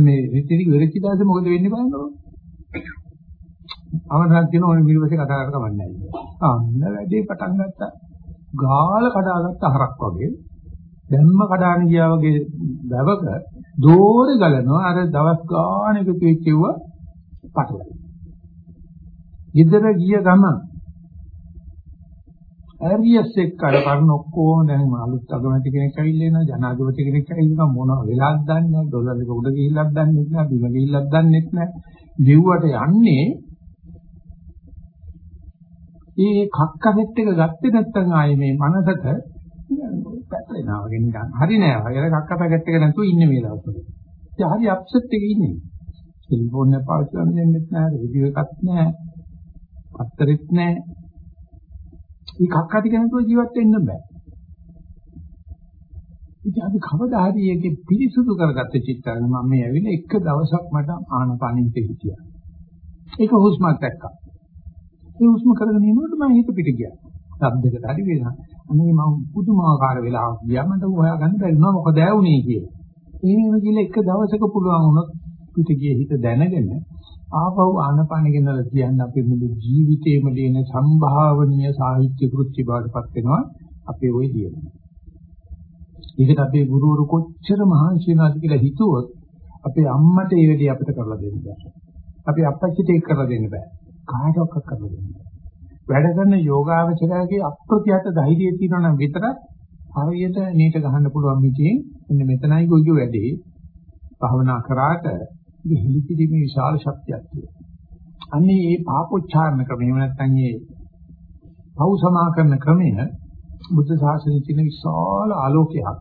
මේ රිතිරි වෙරචි දාසේ මොකද වෙන්නේ බලන්නකො. අවදාක් කියන ඕනේ ඊළඟට කතා කරලා කමන්නේ නැහැ. අන්න වැඩේ පටන් ගත්තා. ගාල කඩාගත්ත හරක් වගේ දැම්ම කඩාන ගියා වගේ දවක දෝරේ ගලනවා අර දවස් ගානක පිටිච්චුව පටලයි. ගෙදර ගිය ගමන්. ඇරියස් එක්ක අර පරණ ඔක්කොම දැන් අලුත් අගමැති කෙනෙක් ඇවිල්ලා එනවා ජනාධිපති කෙනෙක් ඇවිල්ලා මොනව වෙලාද දන්නේ නැහැ. ඩොලර් එක උඩ ගිහිල්ලක් දන්නේ නැහැ බිම ගිහිල්ලක් දන්නේ නැහැ. දෙව්වට යන්නේ ඒ කක්ක සෙට් එක ගත්තේ නැත්නම් ආයේ මේ මනසට පැටලෙනවා වගේ නිකන් හරි නෑ වගේ කක්ක පැකට් එක නැතුව ඉන්නේ මේ දවස්වල ඉතින් හරි අප්සෙට් එකේ ඉන්නේ. ටෙලිෆෝන් එක පාවිච්චි කරන්න දෙන්නෙත් නෑ රේඩියෝ එකක් නෑ. පත්තරෙත් නැහැ. මේ කක්ක ටික නැතුව ජීවත් වෙන්න බෑ. ඉතින් අපි කවදා හරි ඒකේ පිරිසුදු කරගත්ත චිත්තයන් මම මේ ඇවිල්ලා එක දවසක් මට ආනපානින්ට හිටියා. ඒක හුස්මක් දැක්කා. ඒ හුස්ම කරගෙන ඉන්නකොට මම හිත පිට ගියා. ශබ්දයකට හරි වෙනවා. අනේ මම පුදුමාකාර වෙලාවක් ගියා මට හොයාගන්න බැරි වුණා මොකද ඇවුනේ කියලා. එහෙම කියලා එක දවසක පුළුවන් වුණොත් පිට ගියේ හිත දැනගෙන ආපහු ආනපාන ගෙනලා කියන්න අපේ මුළු ජීවිතේම දෙන සම්භාවනීය සාහිත්‍ය කෘත්‍ය බවටපත් වෙනවා අපේ ওই දියම. ඒකට අපේ ගුරුවරු කොච්චර මහන්සි වෙනවද කියලා හිතුවොත් අපේ අම්මට ඒ වැඩේ අපිට කරලා දෙන්න බෑ. අපේ අප්පච්චිට ඒක කරලා දෙන්න බෑ. කාටවත් කරලා දෙන්නේ. වැඩ කරන යෝගාවචරයේ අප්‍රත්‍යත ධෛර්යය තියෙනවා නම් විතරක් හරියට නීට ගහන්න පුළුවන් මිතින් මෙන්න මෙතනයි ගොජු වැඩේ භවනා කරාට ඉතින් හිලිපිරීමේ විශාල ශක්තියක් තියෙනවා. අන්නේ මේ පාපොච්චාරණ ක්‍රමය නැත්නම් මේ පව් සමාකරන ක්‍රමය බුද්ධ ශාසනයේ තියෙන විශාල ආලෝකයක්.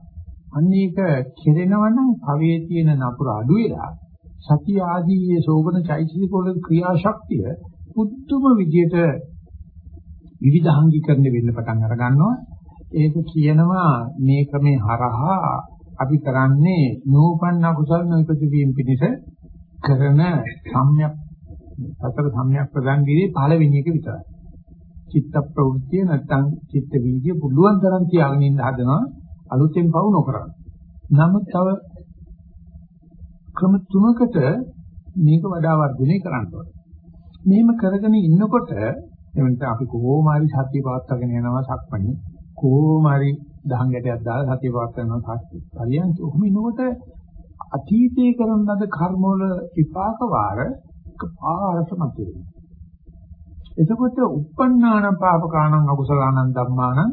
අන්නේක කෙරෙනවා නම් භවයේ තියෙන නපුර අඩු වෙලා සතිය ආදී මේ සෝබන චෛතසික වල ක්‍රියාශක්තිය පුදුම විදියට විවිධාංගීකරණය වෙන්න පටන් අර ගන්නවා. ඒක කියනවා මේ ක්‍රමේ හරහා අපි කරන්නේ නූපන්න කුසල නොයිපති වීම පිණිස කරන සම්‍යක් සතර සම්‍යක් ප්‍රදාන් දිවේ පළවෙනි එක විතරයි. චිත්ත ප්‍රවෘත්තිය නැත්නම් චිත්ත වීදිය පුළුවන් තරම් තියාගෙන ඉන්න හදනවා අලුතෙන් පවු නොකරන. නමුත් තව ක්‍රම තුනකට මේක වඩා වර්ධනය කරන්න ඕනේ. මෙහෙම කරගෙන ඉන්නකොට එවනට අපි කොහොම හරි සත්‍ය පවත්වාගෙන යනවා සක්මණේ කොහොම හරි දහං ගැටයක් දාලා සත්‍ය පවත්වාගෙන යනවා පරියන්ත ඔහොම ඉන්නකොට අතීතයේ කරන ලද කර්ම වල විපාක වාර පාරට මතුවෙනවා. එතකොට uppannāna pāpakānaṁ akusalaṇaṁ dhammānaṁ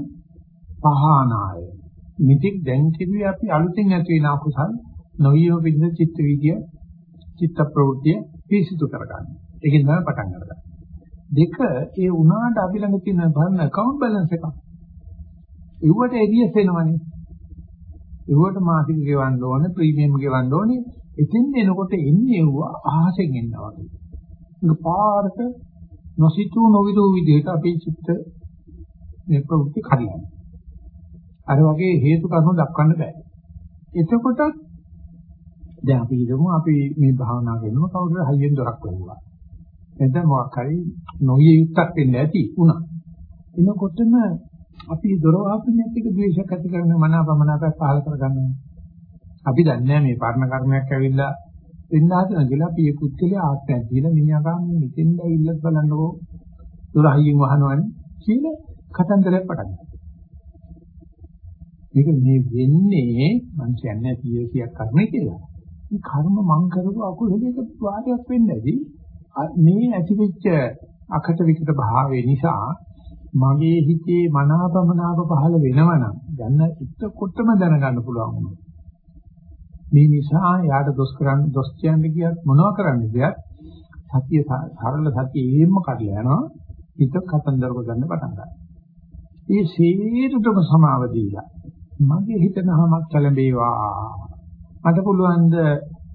පහානාය. මිත්‍යක් දැන් කිව්වේ අපි අලුතෙන් ඇති වෙන අකුසල් නොවියෝ පිළිද චිත්ත වීදිය චිත්ත ප්‍රවෘත්තිය පිරිසිදු කරගන්න. ඒකෙන් තමයි පටන් ගන්න. දෙක ඒ උනාට අපි ළඟ තියෙන බලන account balance එකක්. ඒවට එරියස් වෙනවනේ. ඒවට මාසික ගෙවන්න ඕනේ, ප්‍රීමියම් ගෙවන්න ඕනේ. එතෙන් එනකොට එන්නේ ඒව අහසෙන් එනවා වගේ. ඒක පාරට නොසිතූ නොවිදූ විදිහට අපේ චිත්ත මේ ප්‍රවෘත්ති කඩනවා. අර වගේ හේතු කර්ම දක්වන්න බෑ. එතකොට දැන් අපි හිතමු අපි මේ භාවනා කරනකොට කවුරුහරි හයියෙන් දොරක් වුණා. එතන මොකක් හරි නොවිය යුක්තක් වෙන්න ඇති උනා. එනකොටම අපි දොර වහපින්නත් එක ද්වේෂයක් ඇති කරන මනාපමනාපයක් පහල කරගන්නවා. අපි දන්නේ මේ පරණ කර්මයක් ඇවිල්ලා වෙන්න හදන කියලා අපි ඒ පුත්කලේ ආත්මයක් දීලා මිනිහාගාම මෙතෙන්ද ඉල්ලත් බලන්නකෝ දොර හයියෙන් වහනවනේ කියලා කතන්දරයක් පටන් ගන්නවා. මේක මේ වෙන්නේ මං කියන්නේ 100 100ක් කර්මය කියලා. මේ කර්ම මං කරපු අකුසලයක වාදයක් වෙන්නේ නැති මේ ඇතිවෙච්ච අකට විකට භාවය නිසා මගේ හිතේ මනාපමනාප පහළ වෙනවනම් දැන් එතකොටම දැනගන්න පුළුවන් වුණා. මේ නිසා යාට දොස් කරන්න දොස් කියන්න කියත් මොනවා කරන්න කියත් සතිය සරල සතිය එහෙම කඩලා යනවා හිත කතන්දර ගන්න පටන් ගන්නවා. ඒ සීරුටම සමාව දීලා මගේ හිත නහමක් කලඹේවා. මට පුළුවන් ද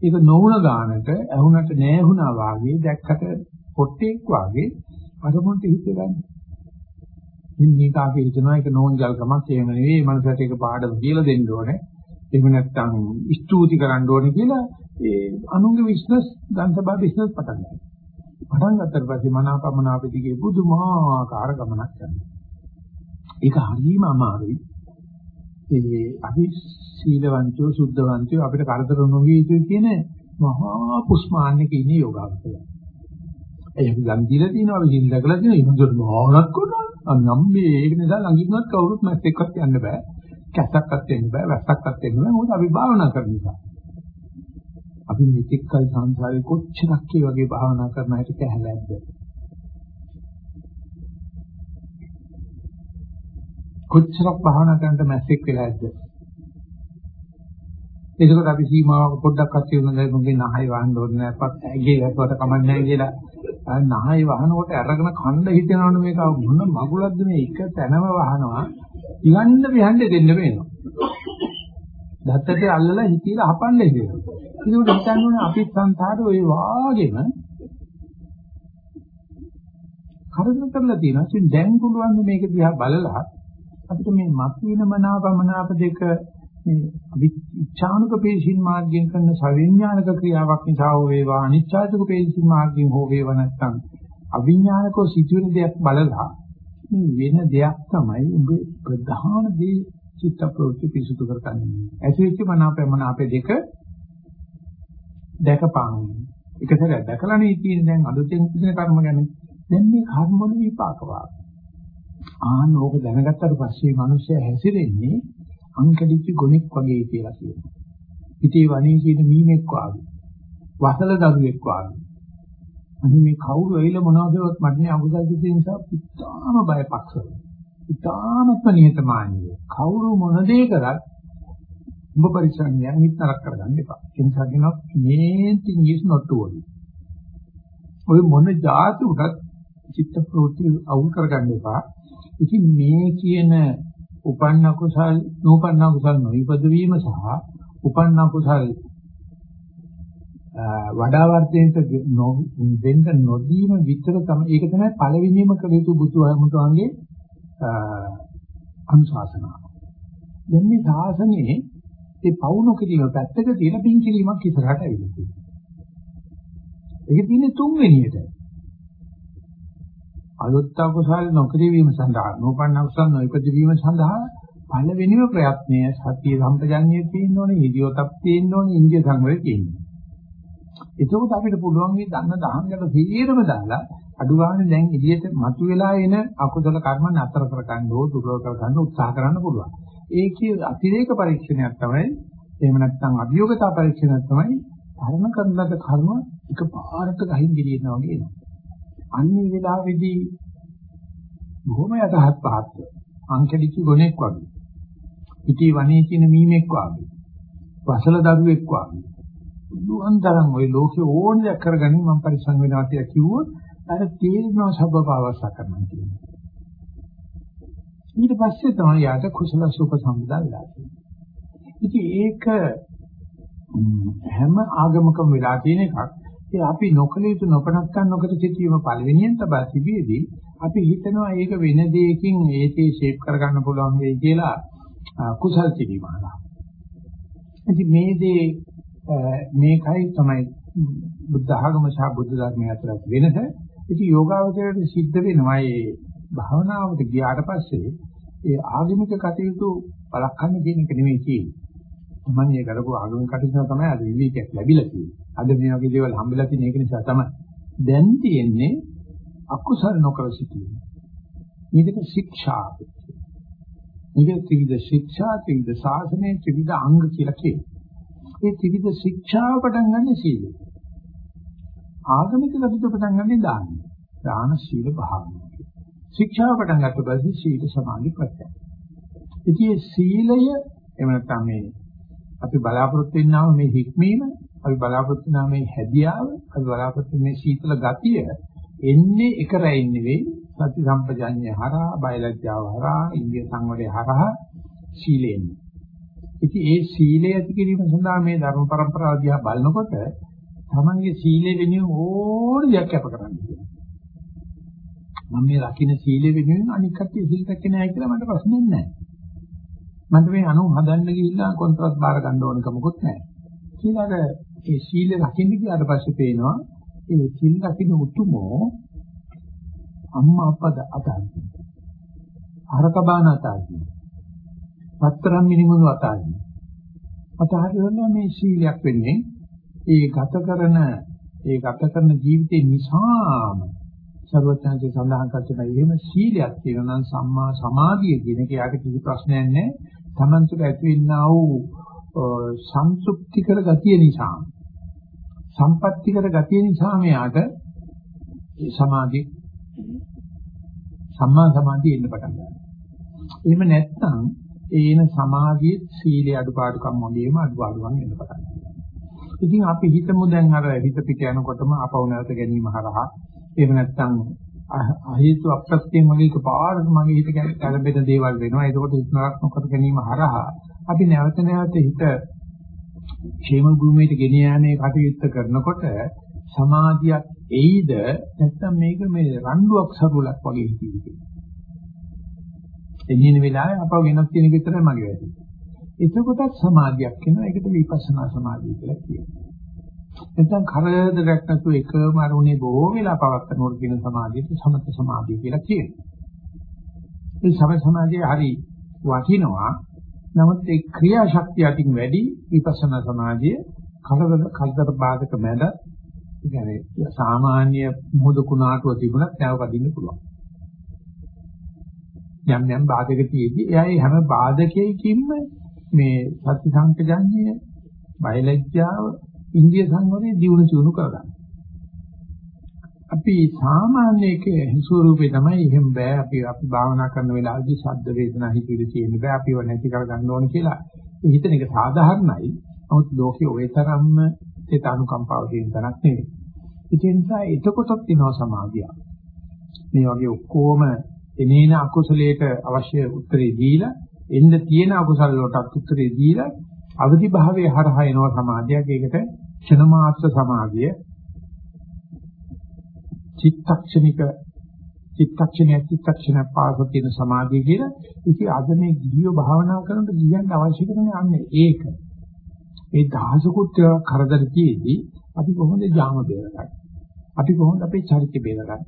ඒක නොවුන ගානට ඇහුනට නෑහුණා වාගේ දැක්කට පොට්ටෙක් වාගේ අරමුණට හිත ගන්න. ඉතින් මේක අපි හිතනවා ඒක නෝන්ජල්කමක් එහෙම නෙවෙයි මනසට ඒක පාඩම කියලා දෙන්න ඕනේ. එහෙම නැත්නම් ස්තුති කරන්න ඕනේ කියලා ඒ අනුන්ගේ බිස්නස් ගන්සබා බිස්නස් පටන් ගන්නවා. පටන් ගත්තට පස්සේ මනාපමනාප දිගේ පුදුමාකාර ගමනක් යනවා. ඒක හරිම අමාරුයි. ඒ අපි සීලවන්තයෝ සුද්ධවන්තයෝ අපිට කරදර නොවිය යුතු කියන මහා පුස්මාන්නක ඉන්න යෝගාවචරය. ඒ අපි ගන් දීලා තියෙනවා අපි හිල් දැකලා තියෙනවා ඉමුදුට මොනක් කරනවා නම් මේ ඒක නිසා ළඟින්වත් කවුරුත් මැස් එක්කත් යන්න බෑ කැසක්වත් වෙන්න බෑ වැස්සක්වත් වෙන්න බෑ මොකද අපි භාවනා කරන නිසා. අපි මෙතෙක් කල සංසාරේ කොච්චරක් ඒ වගේ භාවනා කරන හැටි කැහැලැද්ද? කොච්චරක් භාවනා කරනට මැස්සෙක් වෙලා ඇද්ද? එතකොට අපි සීමාව පොඩ්ඩක් අස්සේ වෙනදා මොකද නහය වහන්න ඕනේ නැත්නම් ඇගේ වැටවට කමන්නේ නැහැ කියලා නහය වහනකොට අරගෙන කණ්ඩ හිතනවනේ මේක මොන මගුලක්ද මේ එක තැනම වහනවා ඉවන්න විහන්න දෙන්න වෙනවා. දත්තට අල්ලලා හිතීලා හපන්නේ කියලා. ඒක උඩ හිතන්නේ අපි සංසාරේ ওই වාගෙම කරදර කරලා තියෙනවා. ඉතින් දැන් පුළුවන් මේක දිහා බලලා අපිට මේ මතුවෙන මනාපමනාප දෙක මේ ඉච්ඡානුක පේශින් මාර්ගයෙන් කරන සවිඥානික ක්‍රියාවක් නිසා හෝ වේවා අනිච්ඡානුක පේශින් මාර්ගයෙන් හෝ වේවා නැත්නම් අවිඥානිකව සිදුවෙන දෙයක් බලලා වෙන දෙයක් තමයි ඔබ ප්‍රධාන දේ චිත්ත ප්‍රවෘත්ති පිසුදු කරගන්නේ. ඇසිවිච්ච මනාපයමන අපේ දෙක දැකපාන. එක සැරයක් දැකලානේ තියෙන්නේ දැන් අලුතෙන් ඉදින කර්ම ගැන. දැන් මේ කර්ම වල විපාක වාග්. ආන ඕක දැනගත්තට පස්සේ මිනිස්සයා හැසිරෙන්නේ අංකඩිච්ච ගොනෙක් වගේ කියලා කියනවා. හිතේ වනේ කියන මීමෙක් වාගේ. වසල දරුවෙක් වාගේ. අනේ මේ කවුරු ඇවිල්ලා මොනවදවත් මට නේ අකුසල් සිද්ධ නිසා පිටාම බයපක්ෂව. පිටාමත්ම නිහතමානීය. කවුරු මොන දේ කරත් ඔබ පරිස්සම්යන් හිත නරක කරගන්න එපා. ඒ නිසා කියනවා main thing is not to worry. ඔය මොන જાති උඩත් චිත්ත ප්‍රවෘත්ති අවුල් කරගන්න එපා. ඉතින් මේ කියන උපන්න කුසල් නූපන්න කුසල් නොයිපද වීම සහ උපන්න කුසල් වඩා වර්ධනයට වෙන්න නොදීම විතර තමයි ඒක තමයි පළවෙනිම කළ යුතු බුදුහාමුදුරන්ගේ අනුශාසනාව. දැන් මේ ශාසනයේ ඒ පවුන කිරීම පැත්තක තියෙන පින් කිරීමක් ඉස්සරහට ඇවිල්ලා තියෙනවා. ඒක තියෙන්නේ තුන්වෙනියට. අලුත් අකුසල් නොකිරීම සඳහා නූපන්න අකුසල් නොයිපදවීම සඳහා පළවෙනිම ප්‍රයත්නය සතිය සම්පජන්ණිය තියෙන්න ඕනේ, ඉදියොතක් තියෙන්න ඕනේ, ඉන්දිය සංවරය තියෙන්න ඕනේ. එතකොට අපිට පුළුවන් මේ දන්න දහංගල සීරම දාලා අඩු ගන්න දැන් එළියට මතුවලා එන අකුසල කර්ම නතර කර ගන්න ඕ දුර්වල කර ගන්න උත්සාහ කරන්න පුළුවන්. ඒකේ අතිරේක පරීක්ෂණයක් තමයි එහෙම නැත්නම් අභියෝගතා පරීක්ෂණයක් තමයි ධර්ම කරන ලද කර්ම එකපාරට ගහින් ගිරිනවා වගේ එනවා. අන්නේ වෙලාවේදී බොහොම යටහත් පහත් අංකඩිච්ච ගොනෙක් වගේ. ඉති වනේ කියන මීමෙක් වගේ. වසල දරුවෙක් වගේ. දුන්තරන් ওই ලෝකේ ඕන දෙයක් කරගන්න මම පරිස්සම් වෙනවා කියලා කිව්වොත් අර තේරෙනවා සබ්බපාවස්ස කරනවා කියන්නේ. ඊට පස්සේ තමයි යාට කුසල සුඛ සම්පදා වෙලා තියෙන්නේ. ඉතින් ඒක හැම ආගමකම වෙලා තියෙන එකක්. ඒ අපි නොකල යුතු නොපනත්කම් නොකර සිටීම පළවෙනියෙන් තබා තිබියදී අපි හිතනවා ඒක වෙන දෙයකින් ඒකේ ෂේප් කරගන්න පුළුවන් වෙයි කියලා කුසල් කිරීම අහලා. ඉතින් මේ දේ මේකයි තමයි බුද්ධ ආගම සහ බුද්ධ ධර්මය අතර වෙනස. ඉතින් යෝගාවචරයට සිද්ධ වෙනවා මේ භාවනාවට ගියාට පස්සේ ඒ ආගමික කටයුතු බලක්කන්න කියන එක නෙමෙයි තියෙන්නේ. මම මේ කරපු ආගමික කටයුතු තමයි අද විවිධයක් ලැබිලා තියෙන්නේ. අද මේ වගේ දේවල් හම්බෙලා තියෙන ඒක නිසා තමයි. දැන් තියෙන්නේ අකුසල නොකර සිටීම. මේක ශික්ෂා. මේක ත්‍රිවිධ ශික්ෂා, ත්‍රිවිධ සාසනය, ත්‍රිවිධ අංග කියලා කියනවා. ඒ ත්‍රිවිධ ශික්ෂාව පටන් ගන්න සීලය. ආගමික ලබිත පටන් ගන්න දානය. දාන සීල භාවනාව. ශික්ෂාව පටන් ගත්ත පස්සේ සීල සමාධි ප්‍රත්‍යය. ඉතින් සීලය එහෙම නැත්නම් මේ අපි බලාපොරොත්තු වෙනා මේ හික්මීම, අපි බලාපොරොත්තු වෙනා මේ හැදියාව, අපි බලාපොරොත්තු මේ සීතල ගතිය එන්නේ එක රැයින් නෙවෙයි සති සම්පජඤ්ඤය හරහා, බයලජ්ජාව හරහා, ඉන්දිය සංවරය හරහා සීලෙන්නේ. ඉතින් ඒ සීලය ඇති කිරීම සඳහා මේ ධර්ම પરම්පරාව දිහා බලනකොට තමන්ගේ සීලය වෙනුවෙන් ඕන දෙයක් කැප කරන්න කියනවා. මම මේ රකින්න සීලය වෙනුවෙන් අනික් කට්ටිය සීල් රැකේ නැහැ කියලා මට ප්‍රශ්නයක් නැහැ. මට මේ අනු හදන්න ගිහිල්ලා කොන්ත්‍රාත් බාර ගන්න ඕන කමකුත් නැහැ. ඊළඟ ඒ සීල රකින්න ගියාට පස්සේ පේනවා ඒ සීල් රකින්න උතුමෝ අම්මා අප්පා අතාරින්න. හරක බාන අතාරින්න. පතරම් මිනිමුණු අතාරින්න. අතාරින්න මේ සීලයක් වෙන්නේ ඒ ගත කරන ඒ ගත කරන ජීවිතේ නිසාම සර්වඥාන්සේ සඳහන් කරන එහෙම සීලයක් තියෙනවා නම් සම්මා සමාධිය කියන එක යාට කිසි ප්‍රශ්නයක් නැහැ. Taman තුළ ඇති වෙන්නා වූ සංසුප්තිකර ගතිය නිසා සම්පත්‍තිකර ගතිය නිසා මෙයාට සමාධිය සම්මා සමාධිය එන්න පටන් ගන්නවා. එහෙම නැත්නම් ඒන සමාධියේ සීලේ අඩුපාඩුකම් වගේම අඩුපාඩුකම් එන්න පටන් ගන්නවා. ඉතින් අපි හිතමු දැන් අර හිත පිට යනකොටම අපව නැවත ගැනීම හරහා එහෙම නැත්නම් අහේතු අප්‍රත්‍යයෙන් වගේ එකපාරට මගේ හිත ගැළපෙන දේවල් වෙනවා. ඒකකොට හිත නරක නොකර ගැනීම හරහා අපි නැවත නැවත හිත ക്ഷേම භූමියට ගෙන යාමේ කටයුත්ත කරනකොට සමාධියක් එයිද නැත්නම් මේක මේ රණ්ඩුවක් සරුලක් වගේ හිතෙන්නේ. එනින වෙලාවේ අපව වෙනස් කියන එක විතරයි මගේ වැඩි. එතකොටත් සමාධියක් වෙනවා. ඒකට විපස්සනා සමාධිය කියලා කියනවා. නැත්නම් කරදරයක් නැතුව එකම අරමුණේ බොහෝ වෙලා පවත්නකොට කියන සමාධියට සමත සමාධිය කියලා කියනවා. මේ සමත සමාධිය හරි වටිනවා. නමුත් ඒ ක්‍රියාශක්තිය අතින් වැඩි විපස්සනා සමාධිය කරදර කල්තර බාධක මැද කියන්නේ සාමාන්‍ය මොහොත කුණාටුව තිබුණත් නැවපදින්න පුළුවන්. යම් යම් බාධක තියෙද්දි එයා හැම බාධකයකින්ම මේ සත්‍ය අපි සාමාන්‍යක ස්වරූපේ තමයි එහෙම බෑ අපි අපි භාවනා කරන වෙලාවදී ශබ්ද වේදනා හිතවිලි තියෙන්න බෑ අපිව නැති කර ගන්න ඕන කියලා. ඒ හිතන එක සාධාරණයි. නමුත් ලෝකයේ ওই තරම්ම ඒත අනුකම්පාව දෙන තරක් නෙවෙයි. ඒ නිසා එතකොටත් වෙනවා සමාධිය. මේ වගේ ඔක්කොම එනේන අකුසලයට අවශ්‍ය උත්තරේ දීලා එන්න තියෙන අකුසල වලටත් උත්තරේ දීලා අවදි භාවයේ හරහා එනවා සමාධියක්. ඒකට ක්ෂණ මාත්‍ර සමාධිය චිත්තක්ෂණික චිත්තක්ෂණය චිත්තක්ෂණ පාස තියෙන සමාධිය කියලා ඉතින් අද මේ ගිහියෝ භාවනා කරනකොට ගියන්ට අවශ්‍ය කරන්නේ අන්නේ ඒක. ඒ දහසකුත් කරදර තියේදී අපි කොහොමද ජාම බේරගන්නේ? අපි කොහොමද අපේ චරිත බේරගන්නේ?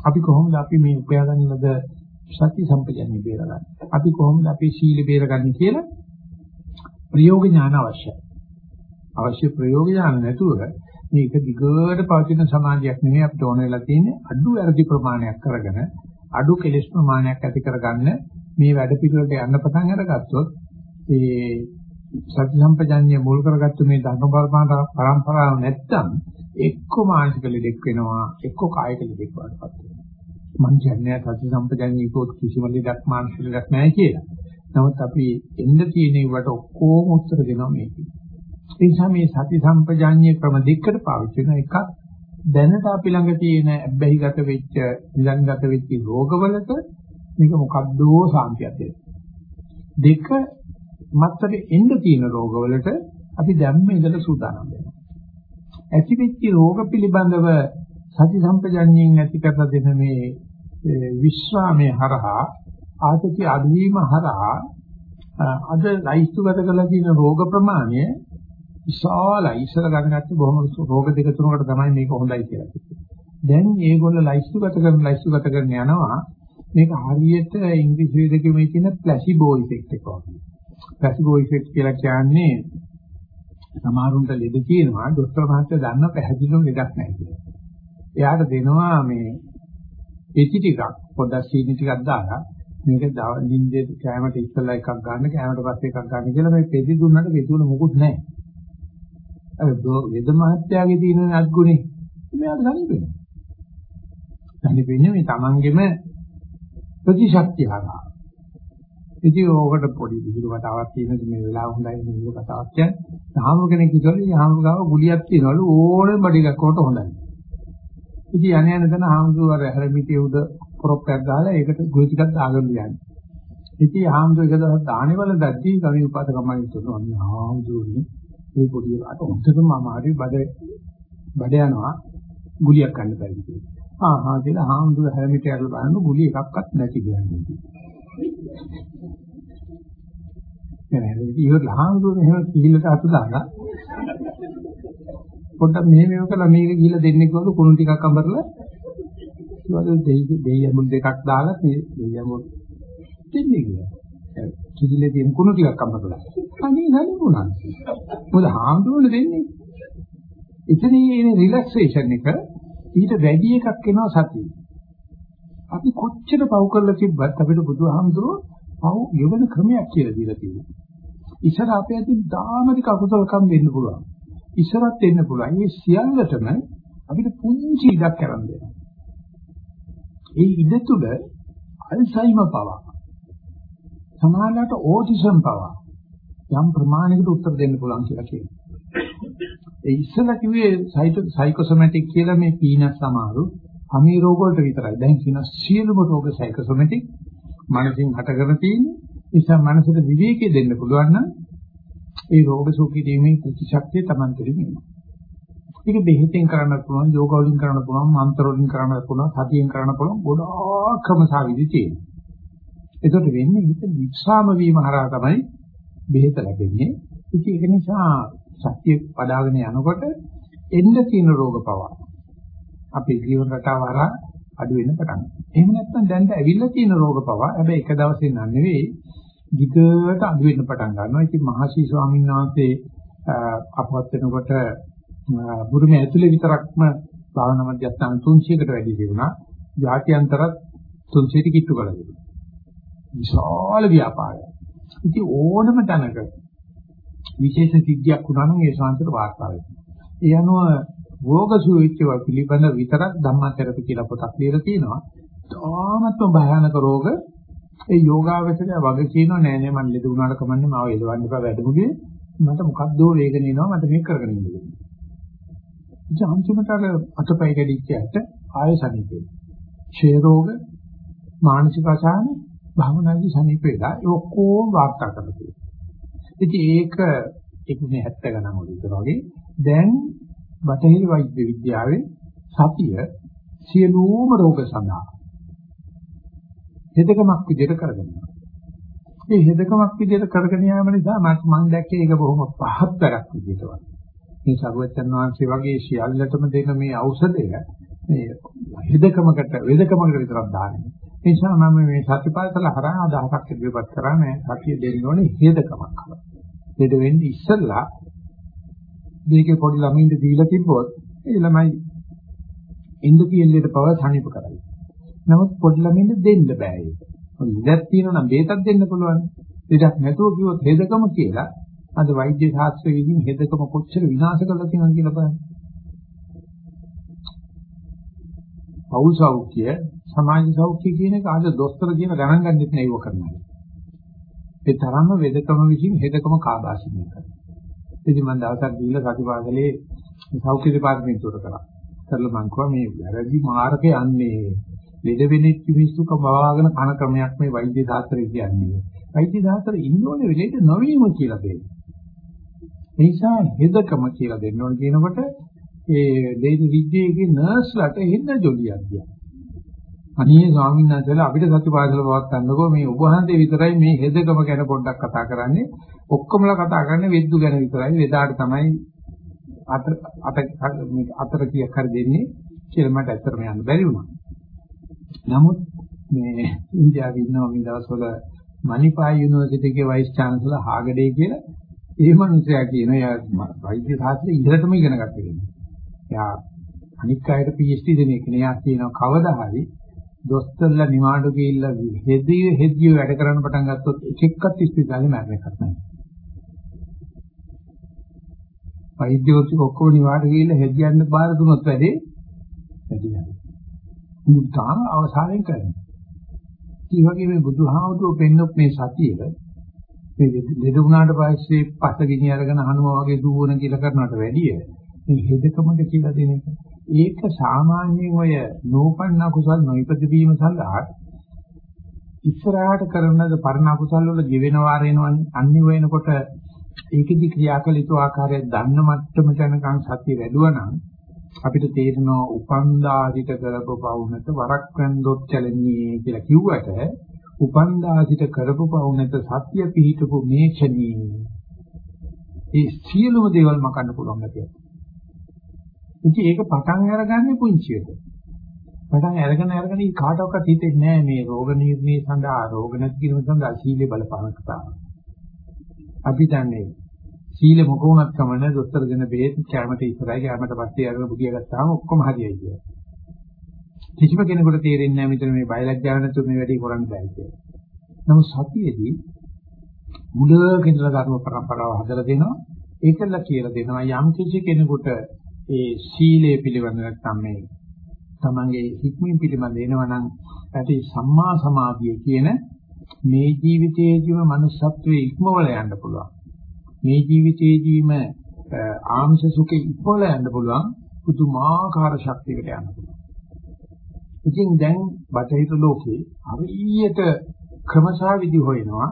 අපි කොහොමද අපි මේ උපයාගන්නද සති සම්පජන්‍ය බේරගන්නේ? අපි කොහොමද අපේ සීල බේරගන්නේ කියලා ප්‍රයෝග ඥාන අවශ්‍යයි. අවශ්‍ය ප්‍රයෝග ඥාන නැතුව මේක දිගට පවතින සමාජයක් නෙමෙයි අපිට ඕන වෙලා තියෙන්නේ අඩු වැඩි ප්‍රමාණයක් කරගෙන අඩු කෙලෙස් ප්‍රමාණයක් ඇති කරගන්න මේ වැඩ පිළිවෙලට යන්න පටන් අරගත්තොත් ඒ සති සම්පජාඤ්ඤය මුල් කරගත්තු මේ ධර්ම පරම්පරාව නැත්තම් එක්ක මානසික ලෙඩක් වෙනවා එක්ක කායික ලෙඩක් වඩපත් වෙනවා මං කියන්නේ සති සම්පජාඤ්ඤය කෝත් කිසිම ලෙඩක් මානසික ලෙඩක් නැහැ කියලා. නමුත් අපි එන්න තියෙන ඒවට ඔක්කොම උත්තර දෙනවා මේකේ. ඒ නිසා මේ සති සම්පජාඤ්ඤේ ක්‍රම දෙකකට පාවිච්චි කරන එකක් දැනට අපි ළඟ තියෙන අබ්බැහිගත වෙච්ච ඉලංගත වෙච්ච රෝගවලට මේක මොකද්දෝ සාන්තියක් දෙන්න. දෙක මත්තේ එන්න තියෙන රෝගවලට අපි දැම්ම ඉඳලා සූදානම් වෙනවා. ඇති වෙච්ච රෝග පිළිබඳව සති සම්පජාඤ්ඤයෙන් ඇති කර දෙන මේ විශ්වාමයේ හරහා ආතති අඩුවීම හරහා අද ලයිස්තුගත කරලා තියෙන රෝග ප්‍රමාණය විශාලයි. ඉස්සර ගන්නගත්තේ බොහොම රෝග දෙක තුනකට තමයි මේක හොඳයි කියලා කිව්වේ. දැන් මේගොල්ලෝ ලයිස්තුගත කරන ලයිස්තුගත කරන යනවා මේක හරියට ඉංග්‍රීසි වේදකයේ කියන ප්ලාසිබෝ ඉෆෙක්ට් එක වගේ. ප්ලාසිබෝ ඉෆෙක්ට් කියලා කියන්නේ සමහරුන්ට ලෙඩ කියනවා ડોක්ටර් මහත්තයා දන්න පැහැදිලිවම ලෙඩක් නැහැ කියලා. එයාට දෙනවා මේ පෙති ටිකක් පොඩ්ඩක් සීනි ටිකක් දාලා මේක නිින්දේ කැමරට ඉස්සලා එකක් ගන්න කැමරට පස්සේ එකක් ගන්න කියලා මේ පෙති දුන්නට පෙති වල මොකුත් නැහැ. අර වෙද මහත්යාගේ තියෙන අත්ගුණේ මෙයාට සනීපෙන්නේ. සනීපෙන්නේ මේ තමන්ගෙම ප්‍රතිශක්තිය හරහා. ඉතින් ඕකට පොඩි විහිළු කතාවක් තියෙනද මේ වෙලාව හොඳයි විහිළු කතාවක් කියන්නේ. සාහම කෙනෙක් කිව්වලු යාම ගාව ගුලියක් තියනවලු ඕනෙම බඩ එකක් කොට හොඳයි. ඉතින් යන යන තන හාමුදුරුවෝ අර හැරමිටිය උඩ පොරොප්පයක් ගහලා ඒකට ගුලි ටිකක් දාගෙන යන්නේ. ඉතින් හාමුදුරුවෝ එක දවස් දාහනේ වල දැද්දී කවි උපාසකමයි තුනවා. හාමුදුරුවෝ මේ පොඩි එකාට හොඳටම අමාරුයි බඩ බඩ යනවා ගුලියක් ගන්න බැරි කියලා. ආ හා කියලා හාමුදුර හැමිට ඇරලා බලන්න ගුලි එකක්වත් නැති කියන්නේ. එහෙනම් ඉතින් හාමුදුර එහෙම කිහිල්ලට අත දාලා පොඩ්ඩක් මෙහෙම මේක කළා මේක ගිහිල්ලා දෙන්නේ කොහොමද කුණු ටිකක් අඹරලා ඊවල දෙයි දෙයියමුල් දෙකක් දාලා දෙයියමුල් දෙන්නේ කියලා. කිහිල්ලේ තියෙන කුණු ටිකක් අඹරලා. අනේ නලිමුණා. මොකද හාමුදුරනේ දෙන්නේ. එතනදී එන රිලැක්සේෂන් එක ඊට වැඩි එකක් වෙනවා සතිය. අපි කොච්චර පව් කරලා තිබ්බත් අපිට බුදුහාමුදුරුවෝ පව් ගෙවන ක්‍රමයක් කියලා දීලා තියෙනවා. ඉස්සර අපේ අතින් දාමරික අකුසලකම් දෙන්න පුළුවන්. ඉස්සරත් දෙන්න පුළුවන්. මේ සියල්ලටම අපිට පුංචි ඉඩක් කරන් දෙනවා. ඒ ඉඩ තුල අල්සයිමර් පවා සමානලට ඕටිසම් පවා යම් ප්‍රමාණයකට උත්තර දෙන්න පුළුවන් කියලා කියනවා. ඒ ඉස්සලා කිව්වේ සයිකෝසොමැටික් කියලා මේ පීනස් සමාරු අමී රෝග වලට විතරයි. දැන් කියන සියලුම රෝග සයිකෝසොමැටික් මනසින් හටගෙන තියෙන්නේ. නිසා මනසට විවේකී දෙන්න පුළුවන් නම් ඒ රෝග සුඛීීමේ ප්‍රතිශක්තිය Taman තුළින් එනවා. ඒක බෙහෙතෙන් කරන්න පුළුවන්, යෝග වලින් කරන්න පුළුවන්, මන්ත්‍ර වලින් කරන්න පුළුවන්, සතියෙන් කරන්න පුළුවන් ගොඩාක් ක්‍රම සාවිදි තියෙනවා. ඒකට වෙන්නේ හිත විශ්වාම වීම හරහා තමයි බෙහෙත ලැබෙන්නේ. ඉතින් ඒක නිසා සත්‍ය පදාගෙන යනකොට එන්න තියෙන රෝග පවා අපේ ජීවන රටාව හරහා අඩු වෙන්න පටන් ගන්නවා. එහෙම නැත්නම් දැන්ට ඇවිල්ලා තියෙන රෝග පවා හැබැයි එක දවසේ නන් නෙවෙයි දිගට අඩු වෙන්න පටන් ගන්නවා. ඉතින් මහසි ස්වාමීන් වහන්සේ අපවත් වෙනකොට බුරුමේ ඇතුලේ විතරක්ම භාවනා මධ්‍යස්ථාන 300කට වැඩි තිබුණා. ජාත්‍යන්තරත් 300ට කිට්ටු කළා. විශාල ව්‍යාපාරයක්. ඉතින් ඕනම තැනක විශේෂ සිද්ධියක් වුණා නම් ඒ ශාන්තර වාර්තා වෙනවා. ඒ අනුව රෝග සුවිච්චව පිළිබඳ විතරක් ධම්මචරක කියලා පොතක් ලියලා තියෙනවා. තාමත්ම භයානක රෝග ඒ යෝගාවචරය වගේ කියනවා නෑ නෑ මම ලෙඩ වුණාට කමන්නේ මාව එලවන්න එපා වැඩමුගේ මට මොකක්දෝ වේගන එනවා මට මේක කරගෙන ඉන්න දෙන්න. ඉතින් අන්තිමට අර අතපය කැඩිච්ච ඇට ආය සනීපේ. ක්ෂය රෝග මානසික අසහන භවනාදී සනීපේලා ඒ ඔක්කොම වාර්තා කරලා තියෙනවා. ඉතින් ඒක 170 ගණන් වල විතර වගේ දැන් බටහිර වෛද්‍ය විද්‍යාවේ සතිය සියලුම රෝග සඳහා හෙදකමක් විදිහට කරගෙන යනවා. මේ හෙදකමක් විදිහට කරගෙන යාම නිසා මම දැක්කේ ඒක බොහොම පහත් වැඩක් විදිහට වගේ. මේ සරුවචන් වහන්සේ වගේ සියල්ලටම දෙන මේ ಔಷධය මේ හෙදකමකට වෙදකමකට විතරක් දාන්නේ. ඒ නිසා මම මේ සතිපස්සල හරහා අදහසක් ඉදිරිපත් කරා මේ සතිය දෙන්න ඕනේ හෙදකමක් කරලා. හෙද වෙන්නේ ඉස්සල්ලා මේකේ පොඩි ළමින්ද දීලා තිබ්බොත් ඒ ළමයි ඉන්ද පියෙල්ලේට පව සනීප කරයි. නමුත් පොඩි ළමින්ද දෙන්න බෑ ඒක. ඉඳක් තියෙනවා නම් බේතක් දෙන්න පුළුවන්. ඉඳක් නැතුව කිව්වොත් හෙදකම කියලා අද වෛද්‍ය ශාස්ත්‍රයේ විදිහින් හෙදකම කොච්චර විනාශ කරලා තියෙනවද කියලා බලන්න. පෞල් සෞඛ්‍ය, සමාජ සෞඛ්‍ය කියන එක අද දොස්තර කියන ගණන් ගන්නෙත් නෑ ඒව කරනවා. ඒ තරම්ම වෙදකම විසින් හෙදකම කාබාසිනිය කරනවා. ඉතින් මම දවසක් ගිහිල්ලා සතිපාසලේ සෞඛ්‍ය දෙපාර්තමේන්තුවට කරා. කරලා මං කිව්වා මේ වැරදි මාර්ගේ යන්නේ ලෙඩ වෙනෙච්ච මිනිස්සු කවවාගෙන කන ක්‍රමයක් මේ වෛද්‍ය ශාස්ත්‍රය කියන්නේ. වෛද්‍ය ශාස්ත්‍රය ඉන්නෝනේ ලෙඩ නොවීම කියලා දෙන්නේ. ඒ නිසා හෙදකම කියලා දෙන්න ඕන කියනකොට ඒ ලේඩි විද්‍යාවේ නර්ස්ලාට හෙන්න ජොලියක් දියා. අනේ ස්වාමීන් වහන්සේලා අපිට සතිපාසල පවත් ගන්නකෝ මේ ඔබ වහන්සේ විතරයි මේ හෙදකම ගැන පොඩ්ඩක් කතා කරන්නේ. ඔක්කොමලා කතා කරන්නේ වෙද්දු ගැන විතරයි. වෙදාට තමයි අත අත අතර කීයක් හරි දෙන්නේ කියලා මට ඇත්තටම යන්න බැරි වුණා. නමුත් මේ ඉන්දියාවේ ඉන්නවා මේ දවස්වල මණිපාල් යුනිවර්සිටි එකේ වයිස් චාන්සලර් හාගඩේ කියලා ඒ මනුස්සයා කියන යා වෛද්‍ය ශාස්ත්‍රය ඉහළටම ඉගෙන ගත්ත කෙනෙක්. යා අනික් අයට PhD දෙන එක නේ යා කියනවා කවදා හරි දොස්තරලා නිවාඩු ගිහිල්ලා හෙදිය හෙදිය වැඩ කරන්න පටන් ගත්තොත් එක එක්කත් ඉස්පිරිතාලේ මැරෙන්න එකක් නැහැ. වෛද්‍යවරු ඔක්කොම නිවාඩු ගිහිල්ලා හෙදියන්න බාර දුනොත් වැඩේ වැඩි යනවා. මුත්තාන අවසානයෙන් කරන්නේ. ඒ වගේ මේ බුදුහාමුදුරුවෝ පෙන්නොත් මේ සතිය මේ ලෙඩ වුණාට පස්සේ පස්ස ගිනි අරගෙන හනුම වගේ දුවන කියලා කරනවට වැඩිය මේ හෙදකමද කියලා දෙන එක. ඒක සාමාන්‍යයෙන් ඔය නෝපන්න කුසල් නොයිපද වීම සඳහා ඉස්සරහට කරන පරණ කුසල් වල ජීවෙන වාරේනවනේ අනිත් වෙනකොට ඒකෙදි ක්‍රියාකලිත ආකාරය දන්න මට්ටමට යනකම් සතිය වැඩුවා නම් අපිට තේරෙනවා උපන්දාසිත කරපු පවුනට වරක් වැන්දොත් චලන්නේ කියලා කිව්වට උපන්දාසිත කරපු පවුනට සත්‍ය පිහිටපු මේ ක්ෂණී ඒ සියලුම දේවල් මකන්න පුළුවන් ගැතියි. ඉතින් ඒක පටන් අරගන්නේ පුංචියට. පටන් අරගෙන අරගෙන කාටවත් හිතෙන්නේ නැහැ මේ රෝග නිర్ణය සඳහා රෝග නැති කිරීම සඳහා සීලේ බලපාන කතාව. අපි දන්නේ සීල මොක වුණත් කමන්නේ දොස්තර දෙන බේත් කැමට ඉස්සරයි කැමට පස්සේ අරගෙන බුදිය ගත්තාම ඔක්කොම හරියයි කියලා. කිසිම කෙනෙකුට තේරෙන්නේ නැහැ මෙතන මේ බයලජ්ජාව නැතුව මේ වැඩේ කරන්න බෑ කියලා. නමුත් සතියේදී මුලක ඉඳලා ධර්ම પરම්පරාව හදලා දෙනවා. ඒකල කියලා දෙනවා යම් කිසි කෙනෙකුට ඒ සීලය පිළිබඳ නැත්නම් මේ තමන්ගේ හික්මීම් පිළිබඳ එනවනම් ඇති සම්මා සමාධිය කියන මේ ජීවිතයේදීම manussත්වයේ ඉක්මවල යන්න පුළුවන්. මේ ජීවිතයේදීම ආංශ සුඛ ඉක්මවල යන්න පුළුවන් පුදුමාකාර ශක්තියකට යන්න පුළුවන්. ඉතින් දැන් බටහිර ලෝකේ හරියට ක්‍රමසා විදි හොයනවා